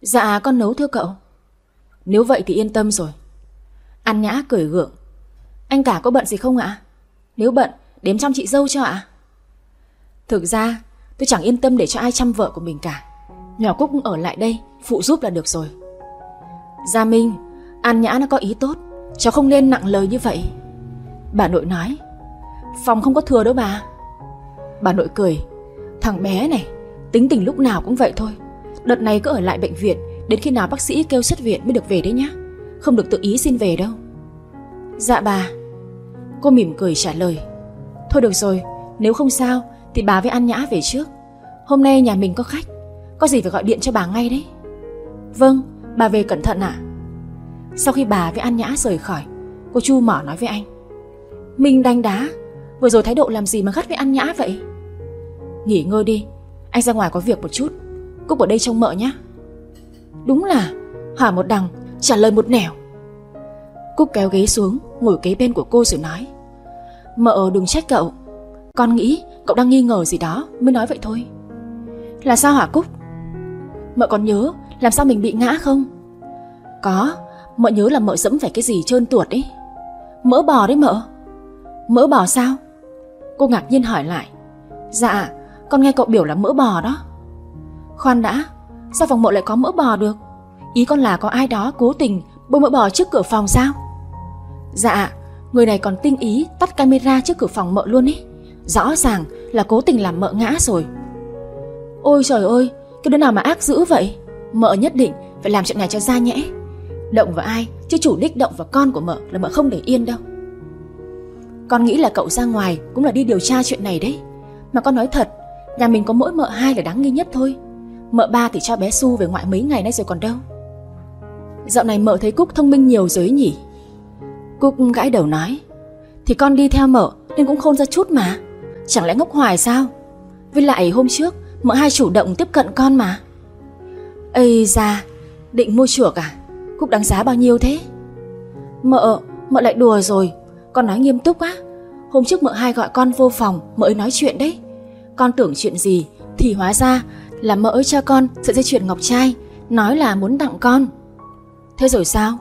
Speaker 1: Dạ con nấu thưa cậu. Nếu vậy thì yên tâm rồi. An Nhã cười gượng. Anh cả có bận gì không ạ? Nếu bận, đếm chăm chị dâu cho ạ. Thực ra, tôi chẳng yên tâm để cho ai chăm vợ của mình cả. Nhỏ Cúc ở lại đây, Phụ giúp là được rồi. Gia Minh, An Nhã nó có ý tốt, Cháu không nên nặng lời như vậy. Bà nội nói, Phòng không có thừa đâu bà. Bà nội cười, Thằng bé này, Tính tình lúc nào cũng vậy thôi. Đợt này cứ ở lại bệnh viện, Đến khi nào bác sĩ kêu xuất viện mới được về đấy nhá. Không được tự ý xin về đâu. Dạ bà. Cô mỉm cười trả lời, Thôi được rồi, Nếu không sao Thì bà với An Nhã về trước. Hôm nay nhà mình có khách, Có gì phải gọi điện cho bà ngay đấy. Vâng. Bà về cẩn thận à Sau khi bà với An Nhã rời khỏi, Cô Chu mở nói với anh. Minh đánh đá, Vừa rồi thái độ làm gì mà gắt với An Nhã vậy? Nghỉ ngơi đi, Anh ra ngoài có việc một chút. Cúc ở đây trông mợ nhé Đúng là, hỏi một đằng, trả lời một nẻo. Cúc kéo ghế xuống, Ngồi kế bên của cô rồi nói. Mợ, đừng trách cậu. Con nghĩ cậu đang nghi ngờ gì đó Mới nói vậy thôi. Là sao hả Cúc? Mợ còn nhớ làm sao mình bị ngã không? Có Mợ nhớ là mợ dẫm phải cái gì trơn tuột ấy. Mỡ bò đấy mợ. Mỡ bò sao? Cô ngạc nhiên hỏi lại. Dạ con nghe cậu biểu là mỡ bò đó. Khoan đã Sao phòng mợ lại có mỡ bò được? Ý con là có ai đó cố tình bôi mỡ bò trước cửa phòng sao? Dạ Người này còn tinh ý tắt camera trước cửa phòng mợ luôn ấy, Rõ ràng là cố tình làm mợ ngã rồi. Ôi trời ơi Cái đứa nào mà ác dữ vậy? Mợ nhất định phải làm chuyện này cho ra nhẽ. Động vào ai, chứ chủ đích động vào con của mợ là mợ không để yên đâu. Con nghĩ là cậu ra ngoài cũng là đi điều tra chuyện này đấy. Mà con nói thật, Nhà mình có mỗi mợ hai là đáng nghi nhất thôi. Mợ ba thì cho bé Su về ngoại mấy ngày nay rồi còn đâu. Dạo này mợ thấy Cúc thông minh nhiều rồi nhỉ? Cúc gãi đầu nói, Thì con đi theo mợ nên cũng khôn ra chút mà. Chẳng lẽ ngốc hoài sao? Với lại hôm trước, mợ hai chủ động tiếp cận con mà. Ây da Định mua chuộc à? Cúc đáng giá bao nhiêu thế? Mợ, mợ lại đùa rồi. Con nói nghiêm túc á. Hôm trước mợ hai gọi con vô phòng Mợ ấy nói chuyện đấy. Con tưởng chuyện gì Thì hóa ra là mợ ấy cho con sợi dây chuyền ngọc trai Nói là muốn tặng con. Thế rồi sao?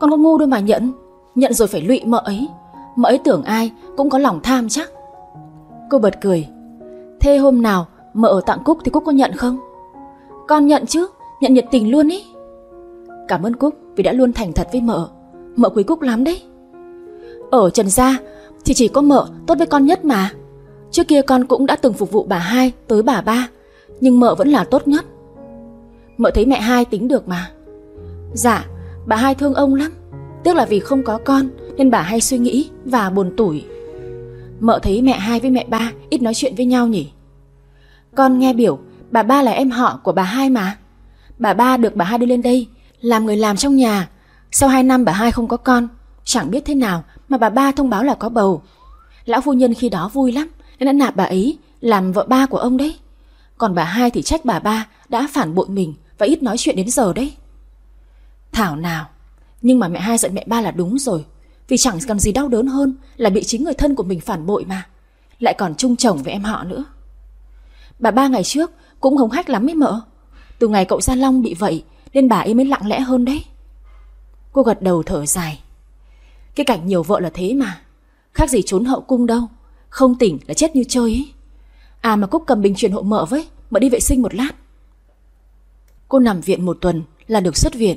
Speaker 1: Con có ngu đâu mà nhận. Nhận rồi phải lụy mợ ấy. Mợ ấy tưởng ai cũng có lòng tham chắc. Cô bật cười. Thế hôm nào mợ tặng Cúc thì Cúc có nhận không? Con nhận chứ. Nhận nhiệt tình luôn ý. Cảm ơn Cúc vì đã luôn thành thật với mợ. Mợ quý Cúc lắm đấy. Ở Trần Gia thì chỉ có mợ tốt với con nhất mà. Trước kia con cũng đã từng phục vụ bà hai tới bà ba, Nhưng mợ vẫn là tốt nhất. Mợ thấy mẹ hai tính được mà. Dạ bà hai thương ông lắm, tức là vì không có con Nên bà hay suy nghĩ và buồn tủi. Mợ thấy mẹ hai với mẹ ba Ít nói chuyện với nhau nhỉ. Con nghe biểu Bà ba là em họ của bà hai mà. Bà ba được bà hai đưa lên đây, Làm người làm trong nhà. Sau hai năm bà hai không có con, Chẳng biết thế nào mà bà ba thông báo là có bầu. Lão phu nhân khi đó vui lắm, Nên đã nạp bà ấy, làm vợ ba của ông đấy. Còn bà hai thì trách bà ba Đã phản bội mình Và ít nói chuyện đến giờ đấy. Thảo nào, Nhưng mà mẹ hai giận mẹ ba là đúng rồi. Vì chẳng cần gì đau đớn hơn Là bị chính người thân của mình phản bội mà. Lại còn chung chồng với em họ nữa. Bà ba ngày trước cũng hống hách lắm ấy mợ. Từ ngày cậu Gia Long bị vậy, Nên bà ấy mới lặng lẽ hơn đấy. Cô gật đầu thở dài. Cái cảnh nhiều vợ là thế mà. Khác gì trốn hậu cung đâu. Không tỉnh là chết như chơi ấy. À mà Cúc cầm bình truyền hộ mợ với Mợ đi vệ sinh một lát. Cô nằm viện một tuần là được xuất viện.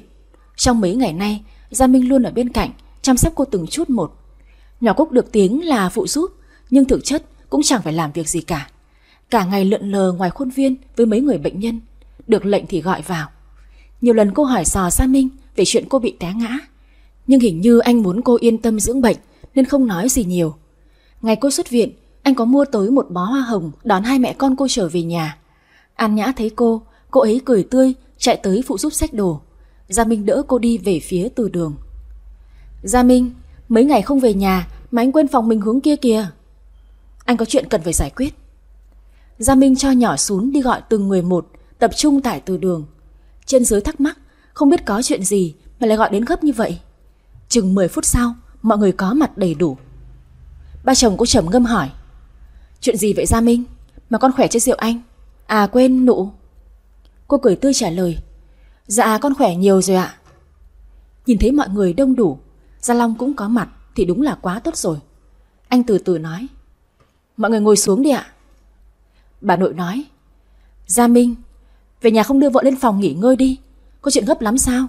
Speaker 1: Trong mấy ngày nay, Gia Minh luôn ở bên cạnh, Chăm sóc cô từng chút một. Nhỏ Cúc được tiếng là phụ giúp, Nhưng thực chất cũng chẳng phải làm việc gì cả. Cả ngày lượn lờ ngoài khuôn viên Với mấy người bệnh nhân được lệnh thì gọi vào. Nhiều lần cô hỏi sò Gia Minh Về chuyện cô bị té ngã. Nhưng hình như anh muốn cô yên tâm dưỡng bệnh, Nên không nói gì nhiều. Ngày cô xuất viện, Anh có mua tới một bó hoa hồng Đón hai mẹ con cô trở về nhà. An Nhã thấy cô Cô ấy cười tươi, chạy tới phụ giúp sách đồ. Gia Minh đỡ cô đi về phía từ đường. Gia Minh, Mấy ngày không về nhà Mà anh quên phòng mình hướng kia kìa. Anh có chuyện cần phải giải quyết. Gia Minh cho nhỏ xuống đi gọi từng người một Tập trung tại từ đường. Trên dưới thắc mắc, Không biết có chuyện gì mà lại gọi đến gấp như vậy. Chừng 10 phút sau, Mọi người có mặt đầy đủ. Ba chồng cô trầm ngâm hỏi, Chuyện gì vậy Gia Minh? Mà con khỏe chứ rượu anh? À quên, nụ. Cô cười tươi trả lời Dạ con khỏe nhiều rồi ạ. Nhìn thấy mọi người đông đủ, Gia Long cũng có mặt Thì đúng là quá tốt rồi. Anh từ từ nói, Mọi người ngồi xuống đi ạ. Bà nội nói, Gia Minh về nhà không đưa vợ lên phòng nghỉ ngơi đi. Có chuyện gấp lắm sao?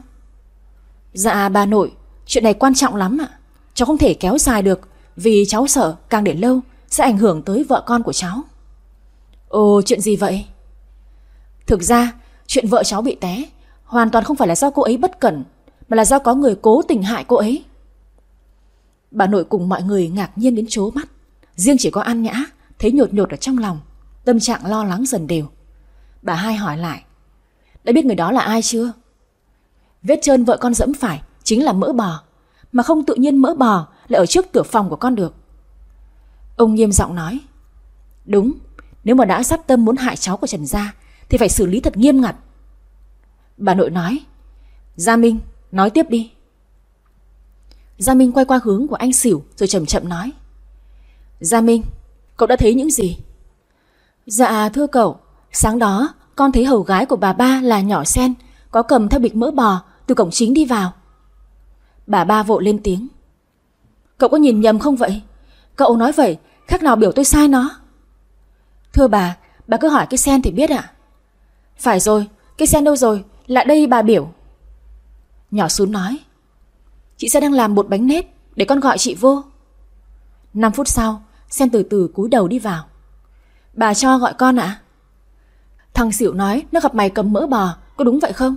Speaker 1: Dạ bà nội, Chuyện này quan trọng lắm ạ. Cháu không thể kéo dài được, Vì cháu sợ càng để lâu Sẽ ảnh hưởng tới vợ con của cháu. Ồ, chuyện gì vậy? Thực ra, chuyện vợ cháu bị té Hoàn toàn không phải là do cô ấy bất cẩn, Mà là do có người cố tình hại cô ấy. Bà nội cùng mọi người ngạc nhiên đến chố mắt. Riêng chỉ có An Nhã Thấy nhột nhột ở trong lòng, Tâm trạng lo lắng dần đều. Bà hai hỏi lại, Đã biết người đó là ai chưa? Vết trơn vợ con dẫm phải Chính là mỡ bò, Mà không tự nhiên mỡ bò lại ở trước cửa phòng của con được. Ông nghiêm giọng nói, Đúng, Nếu mà đã sắp tâm muốn hại cháu của Trần Gia Thì phải xử lý thật nghiêm ngặt. Bà nội nói, Gia Minh, nói tiếp đi. Gia Minh quay qua hướng của anh xỉu Rồi chậm chậm nói, Gia Minh, cậu đã thấy những gì? Dạ thưa cậu Sáng đó con thấy hầu gái của bà ba là nhỏ sen có cầm theo bịch mỡ bò từ cổng chính đi vào. Bà ba vội lên tiếng. Cậu có nhìn nhầm không vậy? Cậu nói vậy, khác nào biểu tôi sai nó. Thưa bà, bà cứ hỏi cái sen thì biết ạ. Phải rồi, cái sen đâu rồi? Lại đây bà biểu. Nhỏ xuống nói. Chị sẽ đang làm bột bánh nếp, để con gọi chị vô. 5 phút sau, sen từ từ cúi đầu đi vào. Bà cho gọi con ạ. Thằng xỉu nói nó gặp mày cầm mỡ bò, có đúng vậy không?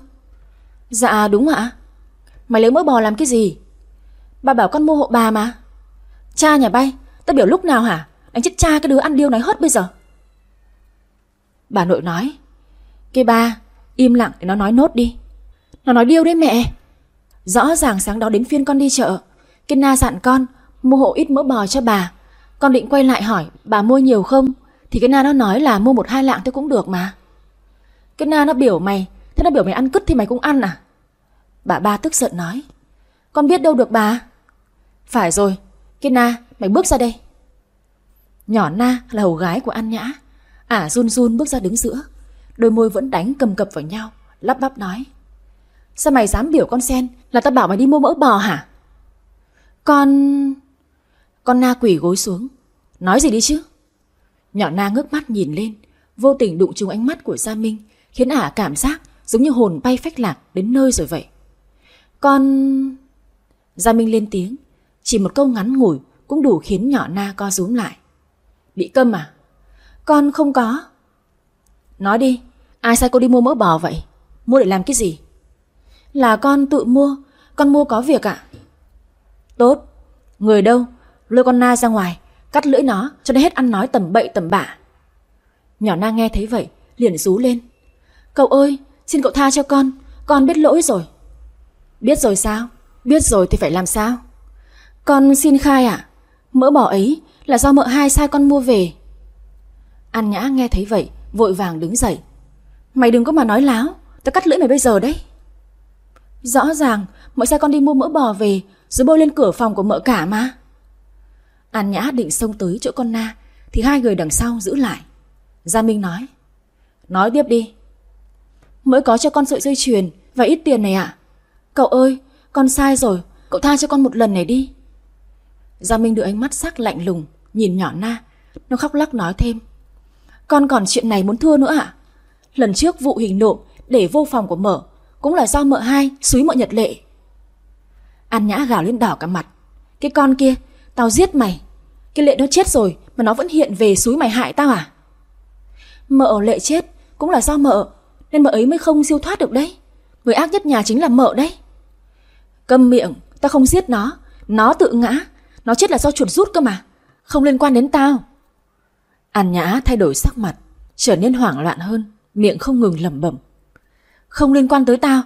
Speaker 1: Dạ đúng ạ. Mày lấy mỡ bò làm cái gì? Bà bảo con mua hộ bà mà. Cha nhà bay, tao biểu lúc nào hả? Đánh chết cha cái đứa ăn điêu này hết bây giờ. Bà nội nói. Cái ba, im lặng để nó nói nốt đi. Nó nói điêu đấy mẹ. Rõ ràng sáng đó đến phiên con đi chợ. Cái na dặn con mua hộ ít mỡ bò cho bà. Con định quay lại hỏi bà mua nhiều không? Thì cái na nó nói là mua một hai lạng tôi cũng được mà. Cái na nó biểu mày, thế nó biểu mày ăn cứt thì mày cũng ăn à? Bà ba tức giận nói. Con biết đâu được bà. Phải rồi, cái na, mày bước ra đây. Nhỏ na là hầu gái của An Nhã. Ả à, run run bước ra đứng giữa. Đôi môi vẫn đánh cầm cập vào nhau, lắp bắp nói. Sao mày dám biểu con sen là tao bảo mày đi mua mỡ bò hả? Con... Con na quỷ gối xuống. Nói gì đi chứ? Nhỏ na ngước mắt nhìn lên, vô tình đụng trúng ánh mắt của Gia Minh, khiến ả cảm giác giống như hồn bay phách lạc đến nơi rồi vậy. Con... Gia Minh lên tiếng, chỉ một câu ngắn ngủi cũng đủ khiến nhỏ na co rúm lại. Bị câm à? Con không có. Nói đi, ai sai cô đi mua mỡ bò vậy? Mua để làm cái gì? Là con tự mua, con mua có việc ạ. Tốt, người đâu? Lôi con na ra ngoài, cắt lưỡi nó cho nó hết ăn nói tầm bậy tầm bạ. Nhỏ na nghe thấy vậy, liền rú lên. Cậu ơi, xin cậu tha cho con, con biết lỗi rồi. Biết rồi sao? Biết rồi thì phải làm sao? Con xin khai ạ. À? Mỡ bò ấy là do mợ hai sai con mua về. An Nhã nghe thấy vậy, vội vàng đứng dậy. Mày đừng có mà nói láo, tao cắt lưỡi mày bây giờ đấy. Rõ ràng, mợ sai con đi mua mỡ bò về, rồi bôi lên cửa phòng của mợ cả mà. An Nhã định xông tới chỗ con Na, thì hai người đằng sau giữ lại. Gia Minh nói. Nói tiếp đi. Mới có cho con sợi dây chuyền và ít tiền này ạ. Cậu ơi, con sai rồi, cậu tha cho con một lần này đi. Gia Minh đưa ánh mắt sắc lạnh lùng, nhìn nhỏ Na. Nó khóc lắc nói thêm. Con còn chuyện này muốn thưa nữa ạ? Lần trước vụ hình nộm để vô phòng của mợ cũng là do mợ hai xúi mợ nhật lệ. An Nhã gào lên đỏ cả mặt. Cái con kia, tao giết mày. Cái lệ nó chết rồi mà nó vẫn hiện về xúi mày hại tao à? Mợ lệ chết cũng là do mợ, nên mợ ấy mới không siêu thoát được đấy. Người ác nhất nhà chính là mợ đấy. Câm miệng, ta không giết nó, nó tự ngã, nó chết là do chuột rút cơ mà, không liên quan đến tao. An Nhã thay đổi sắc mặt, trở nên hoảng loạn hơn, miệng không ngừng lẩm bẩm. Không liên quan tới tao,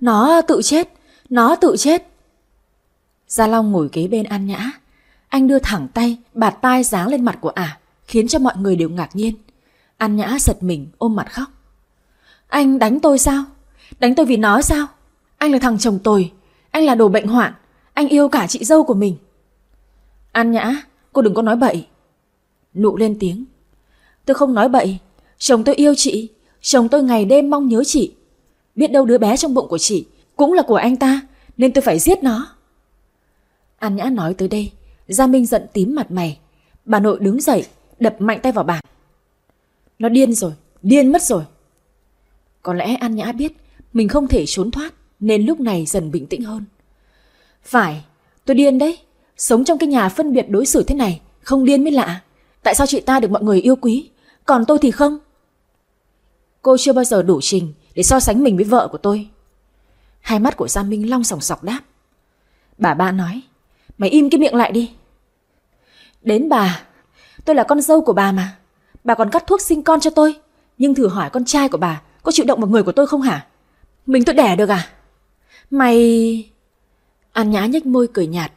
Speaker 1: nó tự chết, nó tự chết. Gia Long ngồi kế bên An Nhã, anh đưa thẳng tay, bạt tai giáng lên mặt của ả, khiến cho mọi người đều ngạc nhiên. An Nhã giật mình ôm mặt khóc. Anh đánh tôi sao? Đánh tôi vì nó sao? Anh là thằng chồng tồi, anh là đồ bệnh hoạn, anh yêu cả chị dâu của mình. An Nhã, cô đừng có nói bậy. Nụ lên tiếng. Tôi không nói bậy, chồng tôi yêu chị, chồng tôi ngày đêm mong nhớ chị. Biết đâu đứa bé trong bụng của chị cũng là của anh ta, nên tôi phải giết nó. An Nhã nói tới đây, Gia Minh giận tím mặt mày. Bà nội đứng dậy, đập mạnh tay vào bàn. Nó điên rồi, điên mất rồi. Có lẽ An Nhã biết mình không thể trốn thoát, nên lúc này dần bình tĩnh hơn. Phải, tôi điên đấy. Sống trong cái nhà phân biệt đối xử thế này, không điên mới lạ. Tại sao chị ta được mọi người yêu quý, còn tôi thì không? Cô chưa bao giờ đủ trình để so sánh mình với vợ của tôi. Hai mắt của Gia Minh long sòng sọc đáp. Bà ba nói, mày im cái miệng lại đi. Đến bà, tôi là con dâu của bà mà. Bà còn cắt thuốc sinh con cho tôi. Nhưng thử hỏi con trai của bà có chịu động vào người của tôi không hả? Mình tôi đẻ được à? Mày... An Nhã nhếch môi cười nhạt.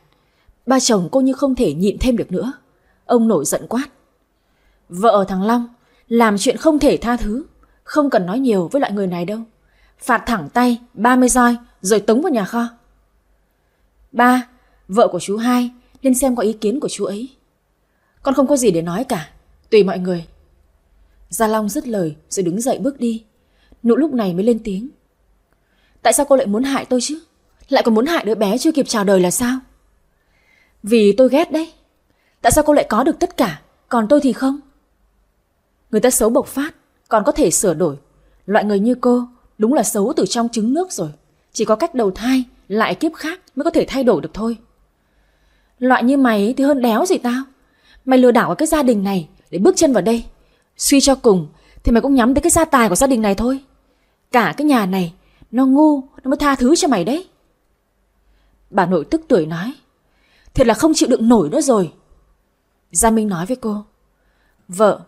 Speaker 1: Ba chồng cô như không thể nhịn thêm được nữa. Ông nổi giận quát. Vợ thằng Long làm chuyện không thể tha thứ. Không cần nói nhiều với loại người này đâu. Phạt thẳng tay 30 roi rồi tống vào nhà kho. Ba, vợ của chú hai nên xem có ý kiến của chú ấy. Con không có gì để nói cả. Tùy mọi người. Gia Long dứt lời rồi đứng dậy bước đi. Nụ lúc này mới lên tiếng. Tại sao cô lại muốn hại tôi chứ? Lại còn muốn hại đứa bé chưa kịp chào đời là sao? Vì tôi ghét đấy. Tại sao cô lại có được tất cả, còn tôi thì không? Người ta xấu bộc phát, còn có thể sửa đổi. Loại người như cô đúng là xấu từ trong trứng nước rồi. Chỉ có cách đầu thai, lại kiếp khác mới có thể thay đổi được thôi. Loại như mày thì hơn đéo gì tao. Mày lừa đảo ở cái gia đình này để bước chân vào đây. Suy cho cùng thì mày cũng nhắm tới cái gia tài của gia đình này thôi. Cả cái nhà này, nó ngu, nó mới tha thứ cho mày đấy. Bà nội tức tuổi nói. Thiệt là không chịu đựng nổi nữa rồi. Gia Minh nói với cô. Vợ,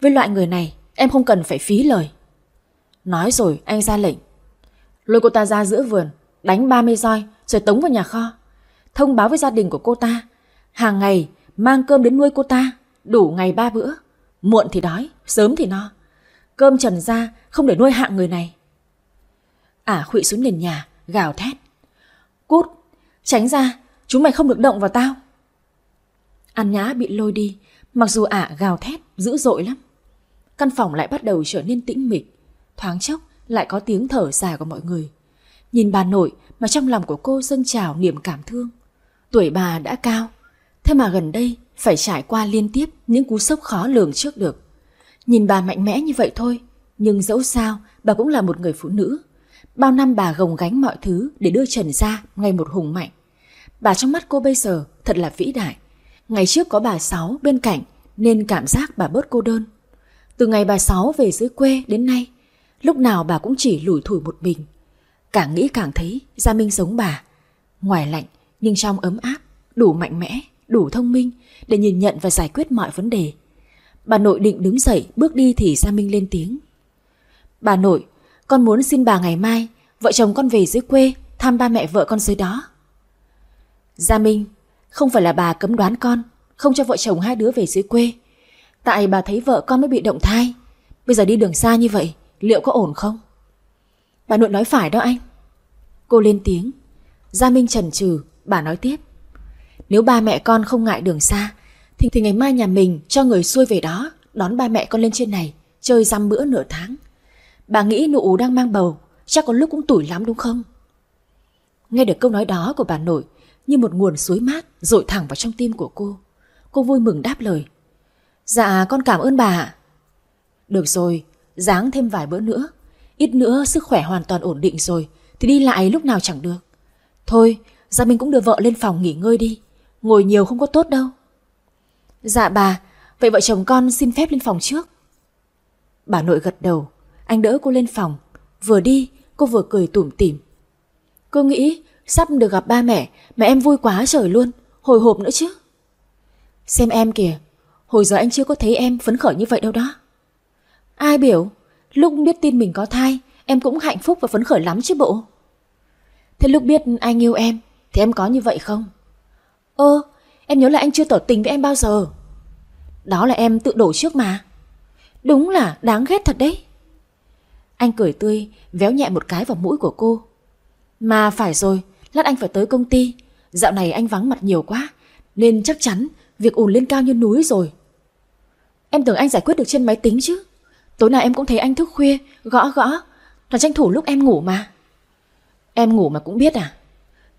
Speaker 1: với loại người này em không cần phải phí lời. Nói rồi anh ra lệnh. Lôi cô ta ra giữa vườn, đánh 30 roi rồi tống vào nhà kho. Thông báo với gia đình của cô ta. Hàng ngày mang cơm đến nuôi cô ta, đủ ngày ba bữa. Muộn thì đói, sớm thì no. Cơm trần ra không để nuôi hạng người này. Ả à, khụy xuống nền nhà, gào thét. Cút, tránh ra, chúng mày không được động vào tao. An Nhã bị lôi đi, mặc dù ả gào thét, dữ dội lắm. Căn phòng lại bắt đầu trở nên tĩnh mịch, thoáng chốc lại có tiếng thở dài của mọi người. Nhìn bà nội mà trong lòng của cô dâng trào niềm cảm thương. Tuổi bà đã cao, thế mà gần đây phải trải qua liên tiếp những cú sốc khó lường trước được. Nhìn bà mạnh mẽ như vậy thôi, nhưng dẫu sao bà cũng là một người phụ nữ. Bao năm bà gồng gánh mọi thứ để đưa Trần ra ngày một hùng mạnh. Bà trong mắt cô bây giờ thật là vĩ đại. Ngày trước có bà Sáu bên cạnh nên cảm giác bà bớt cô đơn. Từ ngày bà Sáu về dưới quê đến nay, lúc nào bà cũng chỉ lủi thủi một mình. Càng nghĩ càng thấy Gia Minh giống bà. Ngoài lạnh nhưng trong ấm áp, đủ mạnh mẽ, đủ thông minh để nhìn nhận và giải quyết mọi vấn đề. Bà nội định đứng dậy bước đi thì Gia Minh lên tiếng. Bà nội, con muốn xin bà ngày mai vợ chồng con về dưới quê thăm ba mẹ vợ con dưới đó. Gia Minh, không phải là bà cấm đoán con, không cho vợ chồng hai đứa về dưới quê. Tại bà thấy vợ con mới bị động thai. Bây giờ đi đường xa như vậy, liệu có ổn không? Bà nội nói phải đó anh. Cô lên tiếng. Gia Minh chần chừ bà nói tiếp. Nếu ba mẹ con không ngại đường xa, thì, thì ngày mai nhà mình cho người xuôi về đó, đón ba mẹ con lên trên này, chơi dăm bữa nửa tháng. Bà nghĩ nụ đang mang bầu, chắc có lúc cũng tủi lắm đúng không? Nghe được câu nói đó của bà nội, như một nguồn suối mát dội thẳng vào trong tim của cô. Cô vui mừng đáp lời. Dạ con cảm ơn bà Được rồi, dáng thêm vài bữa nữa. Ít nữa sức khỏe hoàn toàn ổn định rồi thì đi lại lúc nào chẳng được. Thôi, Gia Minh cũng đưa vợ lên phòng nghỉ ngơi đi. Ngồi nhiều không có tốt đâu. Dạ bà, vậy vợ chồng con xin phép lên phòng trước. Bà nội gật đầu, anh đỡ cô lên phòng. Vừa đi, cô vừa cười tủm tỉm. Cô nghĩ sắp được gặp ba mẹ mà em vui quá trời luôn, hồi hộp nữa chứ. Xem em kìa, hồi giờ anh chưa có thấy em phấn khởi như vậy đâu đó. Ai biểu, lúc biết tin mình có thai, em cũng hạnh phúc và phấn khởi lắm chứ bộ. Thế lúc biết anh yêu em, thì em có như vậy không? Ơ, em nhớ là anh chưa tỏ tình với em bao giờ. Đó là em tự đổ trước mà. Đúng là đáng ghét thật đấy. Anh cười tươi, véo nhẹ một cái vào mũi của cô. Mà phải rồi, lát anh phải tới công ty. Dạo này anh vắng mặt nhiều quá, nên chắc chắn việc ùn lên cao như núi rồi. Em tưởng anh giải quyết được trên máy tính chứ. Tối nào em cũng thấy anh thức khuya, gõ gõ, toàn tranh thủ lúc em ngủ mà. Em ngủ mà cũng biết à?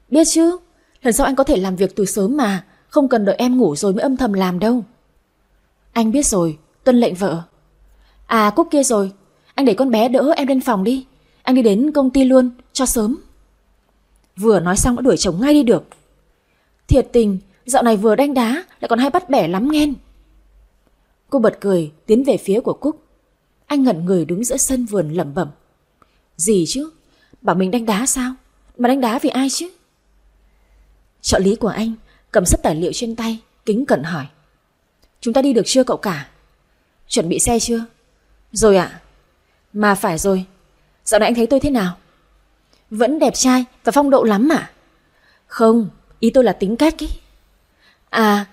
Speaker 1: Biết chứ, lần sau anh có thể làm việc từ sớm mà, không cần đợi em ngủ rồi mới âm thầm làm đâu. Anh biết rồi, tuân lệnh vợ. À Cúc kia rồi, anh để con bé đỡ em lên phòng đi. Anh đi đến công ty luôn, cho sớm. Vừa nói xong đã đuổi chồng ngay đi được. Thiệt tình, dạo này vừa đánh đá lại còn hay bắt bẻ lắm nghen. Cô bật cười, tiến về phía của Cúc. Anh ngẩn người đứng giữa sân vườn lẩm bẩm. Gì chứ? Bảo mình đánh đá sao? Mà đánh đá vì ai chứ? Trợ lý của anh cầm sấp tài liệu trên tay, kính cẩn hỏi. Chúng ta đi được chưa cậu cả? Chuẩn bị xe chưa? Rồi ạ. Mà phải rồi. Dạo này anh thấy tôi thế nào? Vẫn đẹp trai và phong độ lắm mà. Không, ý tôi là tính cách ý. À,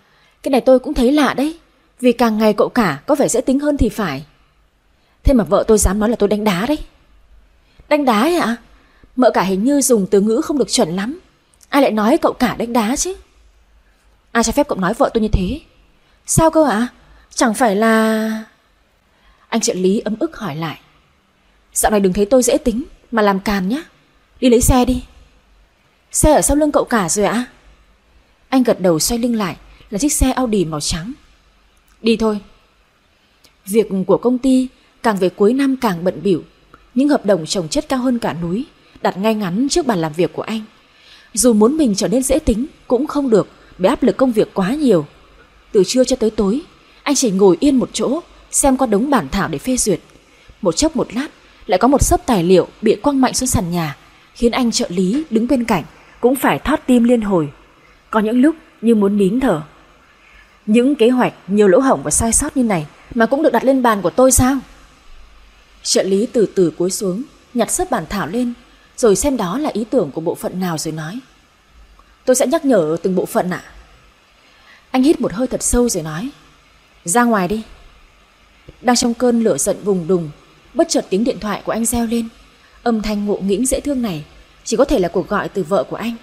Speaker 1: cái này tôi cũng thấy lạ đấy. Vì càng ngày cậu cả có vẻ dễ tính hơn thì phải. Thế mà vợ tôi dám nói là tôi đánh đá đấy. Đánh đá ấy ạ? Mợ cả hình như dùng từ ngữ không được chuẩn lắm. Ai lại nói cậu cả đánh đá chứ? Ai cho phép cậu nói vợ tôi như thế? Sao cơ ạ? Chẳng phải là... Anh trợ lý ấm ức hỏi lại. Dạo này đừng thấy tôi dễ tính, mà làm càn nhá. Đi lấy xe đi. Xe ở sau lưng cậu cả rồi ạ. Anh gật đầu xoay lưng lại, Là chiếc xe Audi màu trắng. Đi thôi. Việc của công ty càng về cuối năm càng bận biểu Những hợp đồng trồng chất cao hơn cả núi Đặt ngay ngắn trước bàn làm việc của anh. Dù muốn mình trở nên dễ tính Cũng không được Bởi áp lực công việc quá nhiều. Từ trưa cho tới tối, Anh chỉ ngồi yên một chỗ, Xem qua đống bản thảo để phê duyệt. Một chốc một lát lại có một sớp tài liệu bị quăng mạnh xuống sàn nhà, Khiến anh trợ lý đứng bên cạnh Cũng phải thót tim liên hồi. Có những lúc như muốn nín thở. Những kế hoạch nhiều lỗ hổng và sai sót như này Mà cũng được đặt lên bàn của tôi sao? Trợ lý từ từ cúi xuống, Nhặt sấp bản thảo lên, Rồi xem đó là ý tưởng của bộ phận nào rồi nói. Tôi sẽ nhắc nhở từng bộ phận ạ. Anh hít một hơi thật sâu rồi nói, Ra ngoài đi. Đang trong cơn lửa giận vùng đùng Bất chợt tiếng điện thoại của anh reo lên. Âm thanh ngộ nghĩnh dễ thương này, Chỉ có thể là cuộc gọi từ vợ của anh.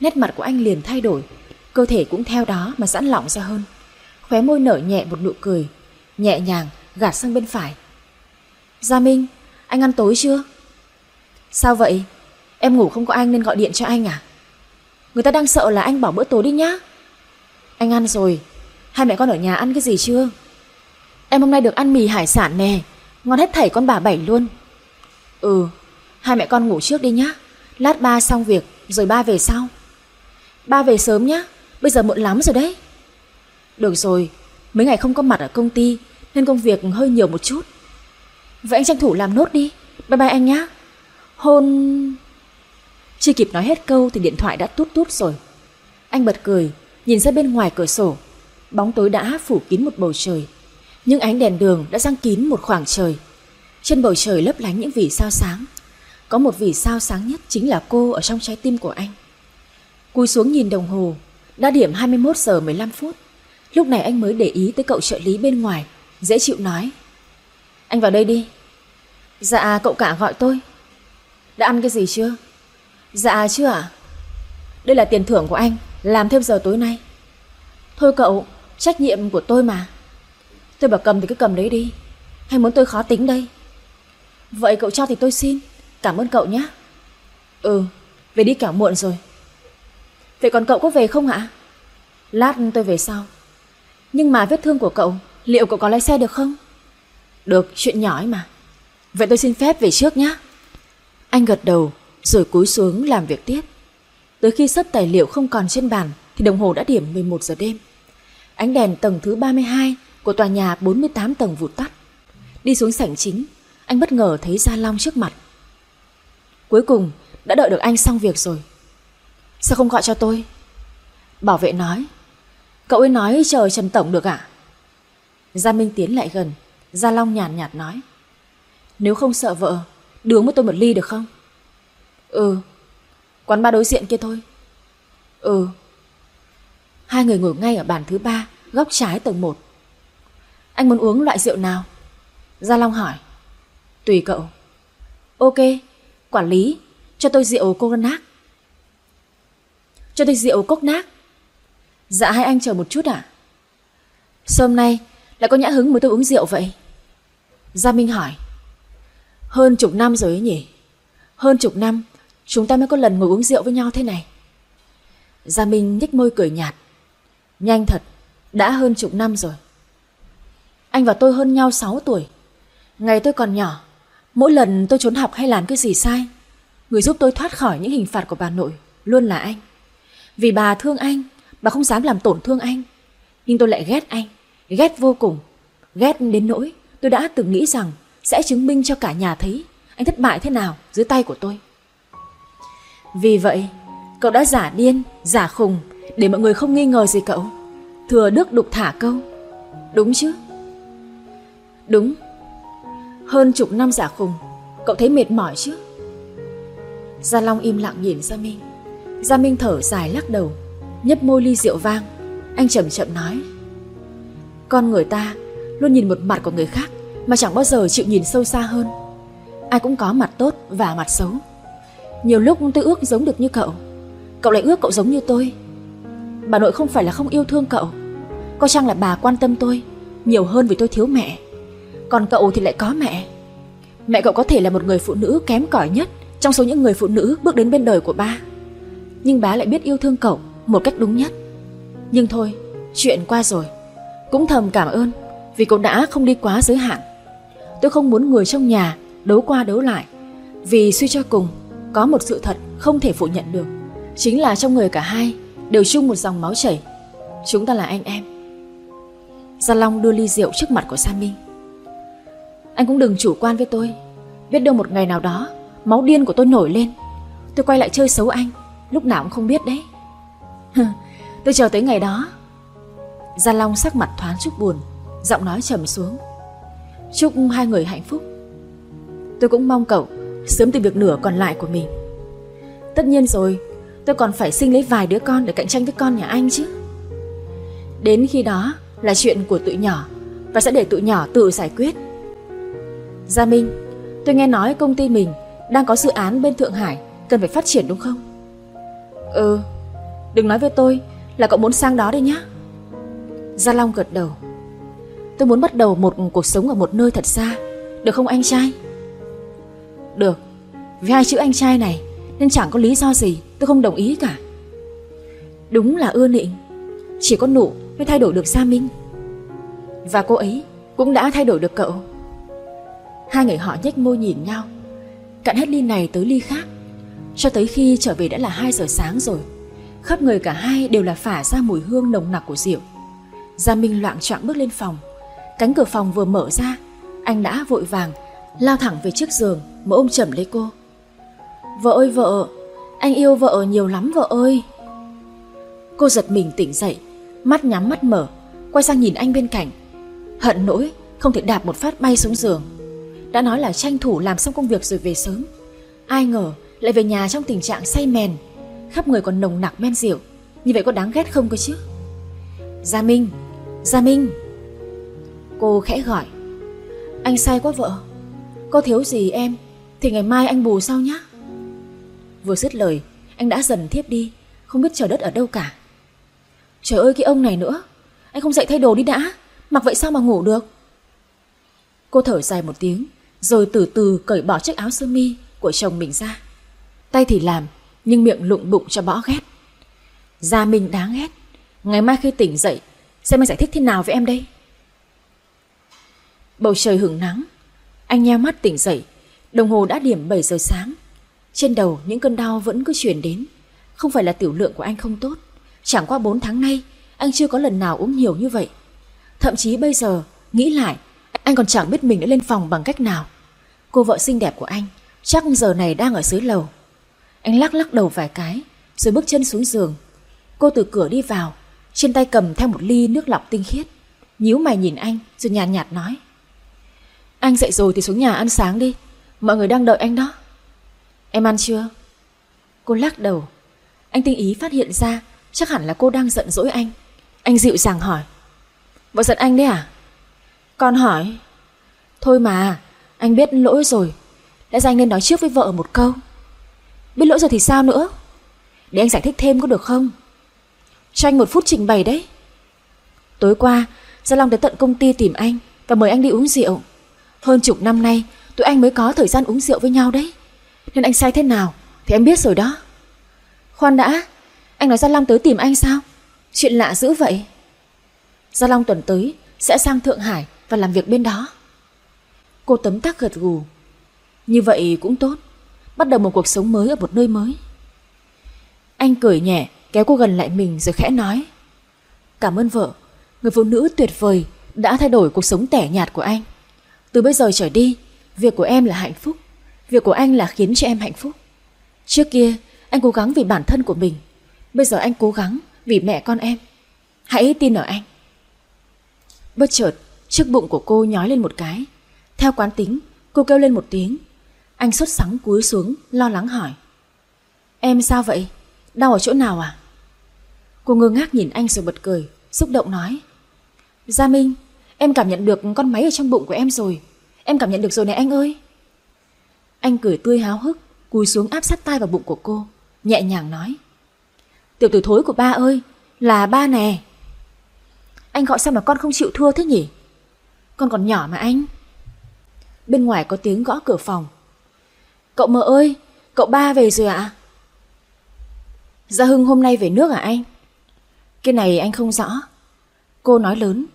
Speaker 1: Nét mặt của anh liền thay đổi, Cơ thể cũng theo đó mà giãn lỏng ra hơn. Khóe môi nở nhẹ một nụ cười, Nhẹ nhàng gạt sang bên phải. Gia Minh, Anh ăn tối chưa? Sao vậy? Em ngủ không có anh nên gọi điện cho anh à? Người ta đang sợ là anh bỏ bữa tối đi nhá. Anh ăn rồi. Hai mẹ con ở nhà ăn cái gì chưa? Em hôm nay được ăn mì hải sản nè. Ngon hết thảy con bà bảy luôn. Ừ Hai mẹ con ngủ trước đi nhá. Lát ba xong việc, rồi ba về sau. Ba về sớm nhá, Bây giờ muộn lắm rồi đấy. Được rồi, Mấy ngày không có mặt ở công ty, Nên công việc hơi nhiều một chút. Vậy anh tranh thủ làm nốt đi. Bye bye anh nhá. Hôn... Chưa kịp nói hết câu thì điện thoại đã tút tút rồi. Anh bật cười, Nhìn ra bên ngoài cửa sổ. Bóng tối đã phủ kín một bầu trời. Nhưng ánh đèn đường đã răng kín một khoảng trời. Trên bầu trời lấp lánh những vì sao sáng. Có một vì sao sáng nhất chính là cô ở trong trái tim của anh. Cúi xuống nhìn đồng hồ. Đã điểm 21 giờ 15 phút. Lúc này anh mới để ý tới cậu trợ lý bên ngoài, Dễ chịu nói. Anh vào đây đi. Dạ cậu cả gọi tôi. Đã ăn cái gì chưa? Dạ chưa ạ. Đây là tiền thưởng của anh, Làm thêm giờ tối nay. Thôi cậu, Trách nhiệm của tôi mà. Tôi bảo cầm thì cứ cầm đấy đi. Hay muốn tôi khó tính đây? Vậy cậu cho thì tôi xin. Cảm ơn cậu nhé. Ừ Về đi kẻo muộn rồi. Vậy còn cậu có về không ạ? Lát tôi về sau. Nhưng mà vết thương của cậu, Liệu cậu có lái xe được không? Được, chuyện nhỏ ấy mà. Vậy tôi xin phép về trước nhé. Anh gật đầu, rồi cúi xuống làm việc tiếp. Tới khi sắp tài liệu không còn trên bàn, thì đồng hồ đã điểm 11 giờ đêm. Ánh đèn tầng thứ 32 của tòa nhà 48 tầng vụt tắt. Đi xuống sảnh chính, anh bất ngờ thấy Gia Long trước mặt. Cuối cùng đã đợi được anh xong việc rồi. Sao không gọi cho tôi? Bảo vệ nói. Cậu ấy nói chờ Trần Tổng được ạ. Gia Minh tiến lại gần, Gia Long nhàn nhạt, nhạt nói. Nếu không sợ vợ, đưa với tôi một ly được không? Ừ Quán ba đối diện kia thôi Ừ Hai người ngồi ngay ở bàn thứ ba Góc trái tầng 1 anh muốn uống loại rượu nào? Gia Long hỏi. Tùy cậu. Ok, Quản lý. Cho tôi rượu cognac. Cho tôi rượu cốc Dạ hai anh chờ một chút ạ. À? Sao hôm nay Lại có nhã hứng mới tôi uống rượu vậy? Gia Minh hỏi. Hơn chục năm rồi ấy nhỉ? Hơn chục năm, Chúng ta mới có lần ngồi uống rượu với nhau thế này. Gia Minh nhếch môi cười nhạt. Nhanh thật, Đã hơn chục năm rồi. Anh và tôi hơn nhau 6 tuổi Ngày tôi còn nhỏ Mỗi lần tôi trốn học hay làm cái gì sai Người giúp tôi thoát khỏi những hình phạt của bà nội Luôn là anh Vì bà thương anh Bà không dám làm tổn thương anh Nhưng tôi lại ghét anh Ghét vô cùng Ghét đến nỗi tôi đã từng nghĩ rằng Sẽ chứng minh cho cả nhà thấy Anh thất bại thế nào dưới tay của tôi vì vậy, cậu đã giả điên, giả khùng để mọi người không nghi ngờ gì cậu. Thừa đức đục thả câu. Đúng chứ? Đúng. Hơn chục năm giả khùng, cậu thấy mệt mỏi chứ? Gia Long im lặng nhìn Gia Minh. Gia Minh thở dài lắc đầu, nhấp môi ly rượu vang. Anh chậm chậm nói. Con người ta luôn nhìn một mặt của người khác mà chẳng bao giờ chịu nhìn sâu xa hơn. Ai cũng có mặt tốt và mặt xấu. Nhiều lúc tôi ước giống được như cậu Cậu lại ước cậu giống như tôi Bà nội không phải là không yêu thương cậu Có chăng là bà quan tâm tôi Nhiều hơn vì tôi thiếu mẹ còn cậu thì lại có mẹ Mẹ cậu có thể là một người phụ nữ kém cỏi nhất trong số những người phụ nữ bước đến bên đời của ba. Nhưng bá lại biết yêu thương cậu một cách đúng nhất. Nhưng thôi, chuyện qua rồi. Cũng thầm cảm ơn vì cậu đã không đi quá giới hạn. Tôi không muốn người trong nhà đấu qua đấu lại vì suy cho cùng có một sự thật không thể phủ nhận được. Chính là trong người cả hai đều chung một dòng máu chảy. Chúng ta là anh em. Gia Long đưa ly rượu trước mặt của Sa Minh. Anh cũng đừng chủ quan với tôi. Biết đâu một ngày nào đó máu điên của tôi nổi lên, tôi quay lại chơi xấu anh, lúc nào cũng không biết đấy. tôi chờ tới ngày đó. Gia Long sắc mặt thoáng chút buồn, giọng nói trầm xuống. Chúc hai người hạnh phúc. Tôi cũng mong cậu sớm tìm được nửa còn lại của mình. Tất nhiên rồi, tôi còn phải sinh lấy vài đứa con để cạnh tranh với con nhà anh chứ. Đến khi đó là chuyện của tụi nhỏ và sẽ để tụi nhỏ tự giải quyết. Gia Minh, tôi nghe nói công ty mình đang có dự án bên Thượng Hải cần phải phát triển đúng không? Ừ, đừng nói với tôi là cậu muốn sang đó đi nhá. Gia Long gật đầu. Tôi muốn bắt đầu một cuộc sống ở một nơi thật xa, được không anh trai? Được, vì hai chữ anh trai này nên chẳng có lý do gì tôi không đồng ý cả. Đúng là ưa nịnh, chỉ có nụ mới thay đổi được Gia Minh. Và cô ấy cũng đã thay đổi được cậu. Hai người họ nhếch môi nhìn nhau, cạn hết ly này tới ly khác, cho tới khi trở về đã là 2 giờ sáng rồi. Khắp người cả hai đều là phả ra mùi hương nồng nặc của rượu. Gia Minh loạn trọng bước lên phòng, cánh cửa phòng vừa mở ra, anh đã vội vàng lao thẳng về trước giường mà ôm chầm lấy cô. Vợ ơi vợ, anh yêu vợ nhiều lắm vợ ơi. Cô giật mình tỉnh dậy, mắt nhắm mắt mở, quay sang nhìn anh bên cạnh. Hận nỗi không thể đạp một phát bay xuống giường. Đã nói là tranh thủ làm xong công việc rồi về sớm. Ai ngờ lại về nhà trong tình trạng say mèn, khắp người còn nồng nặc men rượu. Như vậy có đáng ghét không cơ chứ? Gia Minh, Gia Minh. Cô khẽ gọi. Anh say quá vợ. Có thiếu gì em thì ngày mai anh bù sau nhé. Vừa dứt lời, anh đã dần thiếp đi, không biết trời đất ở đâu cả. Trời ơi cái ông này nữa, anh không dậy thay đồ đi đã, mặc vậy sao mà ngủ được? Cô thở dài một tiếng, rồi từ từ cởi bỏ chiếc áo sơ mi của chồng mình ra. Tay thì làm, nhưng miệng lụng bụng cho bỏ ghét. Gia Minh đáng ghét, ngày mai khi tỉnh dậy, xem anh giải thích thế nào với em đây? Bầu trời hưởng nắng, anh nheo mắt tỉnh dậy, đồng hồ đã điểm 7 giờ sáng. Trên đầu những cơn đau vẫn cứ truyền đến, không phải là tiểu lượng của anh không tốt, chẳng qua 4 tháng nay anh chưa có lần nào uống nhiều như vậy. Thậm chí bây giờ, nghĩ lại, anh còn chẳng biết mình đã lên phòng bằng cách nào. Cô vợ xinh đẹp của anh chắc giờ này đang ở dưới lầu. Anh lắc lắc đầu vài cái, rồi bước chân xuống giường. Cô từ cửa đi vào, trên tay cầm theo một ly nước lọc tinh khiết. Nhíu mày nhìn anh, rồi nhàn nhạt, nhạt nói. Anh dậy rồi thì xuống nhà ăn sáng đi, mọi người đang đợi anh đó. Em ăn chưa? Cô lắc đầu. Anh tinh ý phát hiện ra chắc hẳn là cô đang giận dỗi anh. Anh dịu dàng hỏi. Vợ giận anh đấy à? Con hỏi. Thôi mà, anh biết lỗi rồi. Lẽ ra anh nên nói trước với vợ một câu. Biết lỗi rồi thì sao nữa? Để anh giải thích thêm có được không? Cho anh một phút trình bày đấy. Tối qua, Gia Long tới tận công ty tìm anh và mời anh đi uống rượu. Hơn chục năm nay, tụi anh mới có thời gian uống rượu với nhau đấy. Nên anh sai thế nào thì em biết rồi đó. Khoan đã, anh nói Gia Long tới tìm anh sao? Chuyện lạ dữ vậy. Gia Long tuần tới sẽ sang Thượng Hải và làm việc bên đó. Cô tấm tắc gật gù. Như vậy cũng tốt, bắt đầu một cuộc sống mới ở một nơi mới. Anh cười nhẹ, kéo cô gần lại mình rồi khẽ nói. Cảm ơn vợ, người phụ nữ tuyệt vời đã thay đổi cuộc sống tẻ nhạt của anh. Từ bây giờ trở đi, việc của em là hạnh phúc, việc của anh là khiến cho em hạnh phúc. Trước kia, anh cố gắng vì bản thân của mình, bây giờ anh cố gắng vì mẹ con em. Hãy tin ở anh. Bất chợt, chiếc bụng của cô nhói lên một cái. Theo quán tính, cô kêu lên một tiếng. Anh sốt sắng cúi xuống, lo lắng hỏi. Em sao vậy? Đau ở chỗ nào à? Cô ngơ ngác nhìn anh rồi bật cười, xúc động nói. Gia Minh, em cảm nhận được con máy ở trong bụng của em rồi. Em cảm nhận được rồi này anh ơi. Anh cười tươi háo hức, cúi xuống áp sát tay vào bụng của cô, nhẹ nhàng nói. Tiểu tử thối của ba ơi, là ba nè. Anh gọi sao mà con không chịu thua thế nhỉ? Con còn nhỏ mà anh. Bên ngoài có tiếng gõ cửa phòng. Cậu mợ ơi, cậu ba về rồi ạ? Gia Hưng hôm nay về nước à anh? Cái này anh không rõ. Cô nói lớn.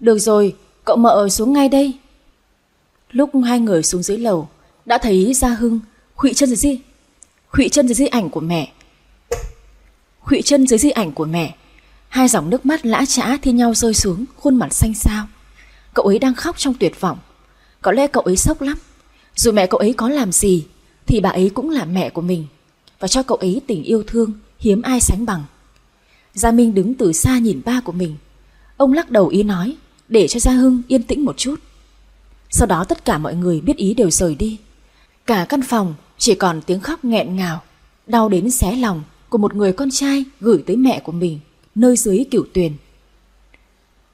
Speaker 1: Được rồi, cậu mợ xuống ngay đây. Lúc hai người xuống dưới lầu, đã thấy Gia Hưng khụy chân dưới di, khụy chân dưới di ảnh của mẹ. Khụy chân dưới di ảnh của mẹ, hai dòng nước mắt lã trã thi nhau rơi xuống, khuôn mặt xanh xao. Cậu ấy đang khóc trong tuyệt vọng. Có lẽ cậu ấy sốc lắm. Dù mẹ cậu ấy có làm gì, thì bà ấy cũng là mẹ của mình và cho cậu ấy tình yêu thương hiếm ai sánh bằng. Gia Minh đứng từ xa nhìn ba của mình. Ông lắc đầu ý nói để cho Gia Hưng yên tĩnh một chút. Sau đó tất cả mọi người biết ý đều rời đi. Cả căn phòng chỉ còn tiếng khóc nghẹn ngào, đau đến xé lòng của một người con trai gửi tới mẹ của mình nơi dưới cửu tuyền.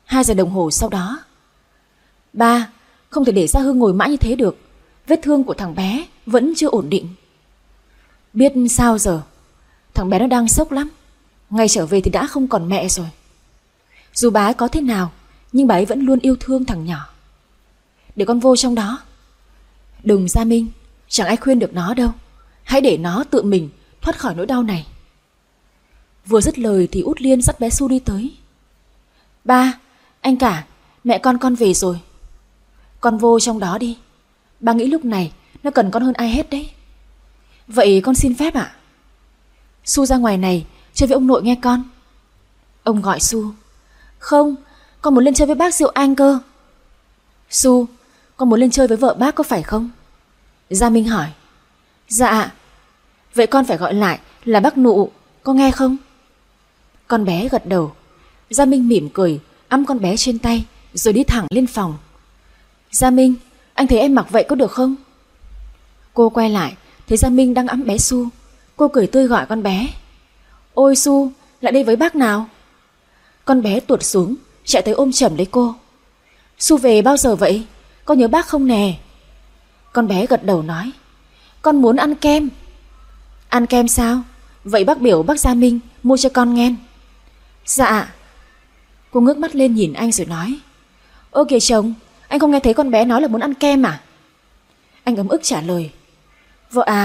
Speaker 1: Hai giờ đồng hồ sau đó, ba không thể để Gia Hưng ngồi mãi như thế được. Vết thương của thằng bé vẫn chưa ổn định. Biết sao giờ, thằng bé nó đang sốc lắm. Ngày trở về thì đã không còn mẹ rồi. Dù bà ấy có thế nào, nhưng bà ấy vẫn luôn yêu thương thằng nhỏ. Để con vô trong đó. Đừng gia Minh, chẳng ai khuyên được nó đâu. Hãy để nó tự mình thoát khỏi nỗi đau này. Vừa dứt lời thì út liên dắt bé Su đi tới. Ba, anh cả, mẹ con con về rồi. Con vô trong đó đi. Ba nghĩ lúc này nó cần con hơn ai hết đấy. Vậy con xin phép ạ. Su ra ngoài này chơi với ông nội nghe con. Ông gọi Su. Không, con muốn lên chơi với bác Diệu Anh cơ. Su, con muốn lên chơi với vợ bác có phải không? Gia Minh hỏi. Dạ. Vậy con phải gọi lại là bác nụ, con nghe không? Con bé gật đầu. Gia Minh mỉm cười, ấm con bé trên tay, rồi đi thẳng lên phòng. Gia Minh, anh thấy em mặc vậy có được không? Cô quay lại, thấy Gia Minh đang ấm bé Su. Cô cười tươi gọi con bé. Ôi Su, lại đây với bác nào? Con bé tuột xuống, chạy tới ôm chầm lấy cô. Su về bao giờ vậy? Con nhớ bác không nè? Con bé gật đầu nói. Con muốn ăn kem. Ăn kem sao? Vậy bác biểu bác Gia Minh mua cho con nghe. Dạ. Cô ngước mắt lên nhìn anh rồi nói. ô kìa chồng, anh không nghe thấy con bé nói là muốn ăn kem à? Anh ấm ức trả lời. Vợ à,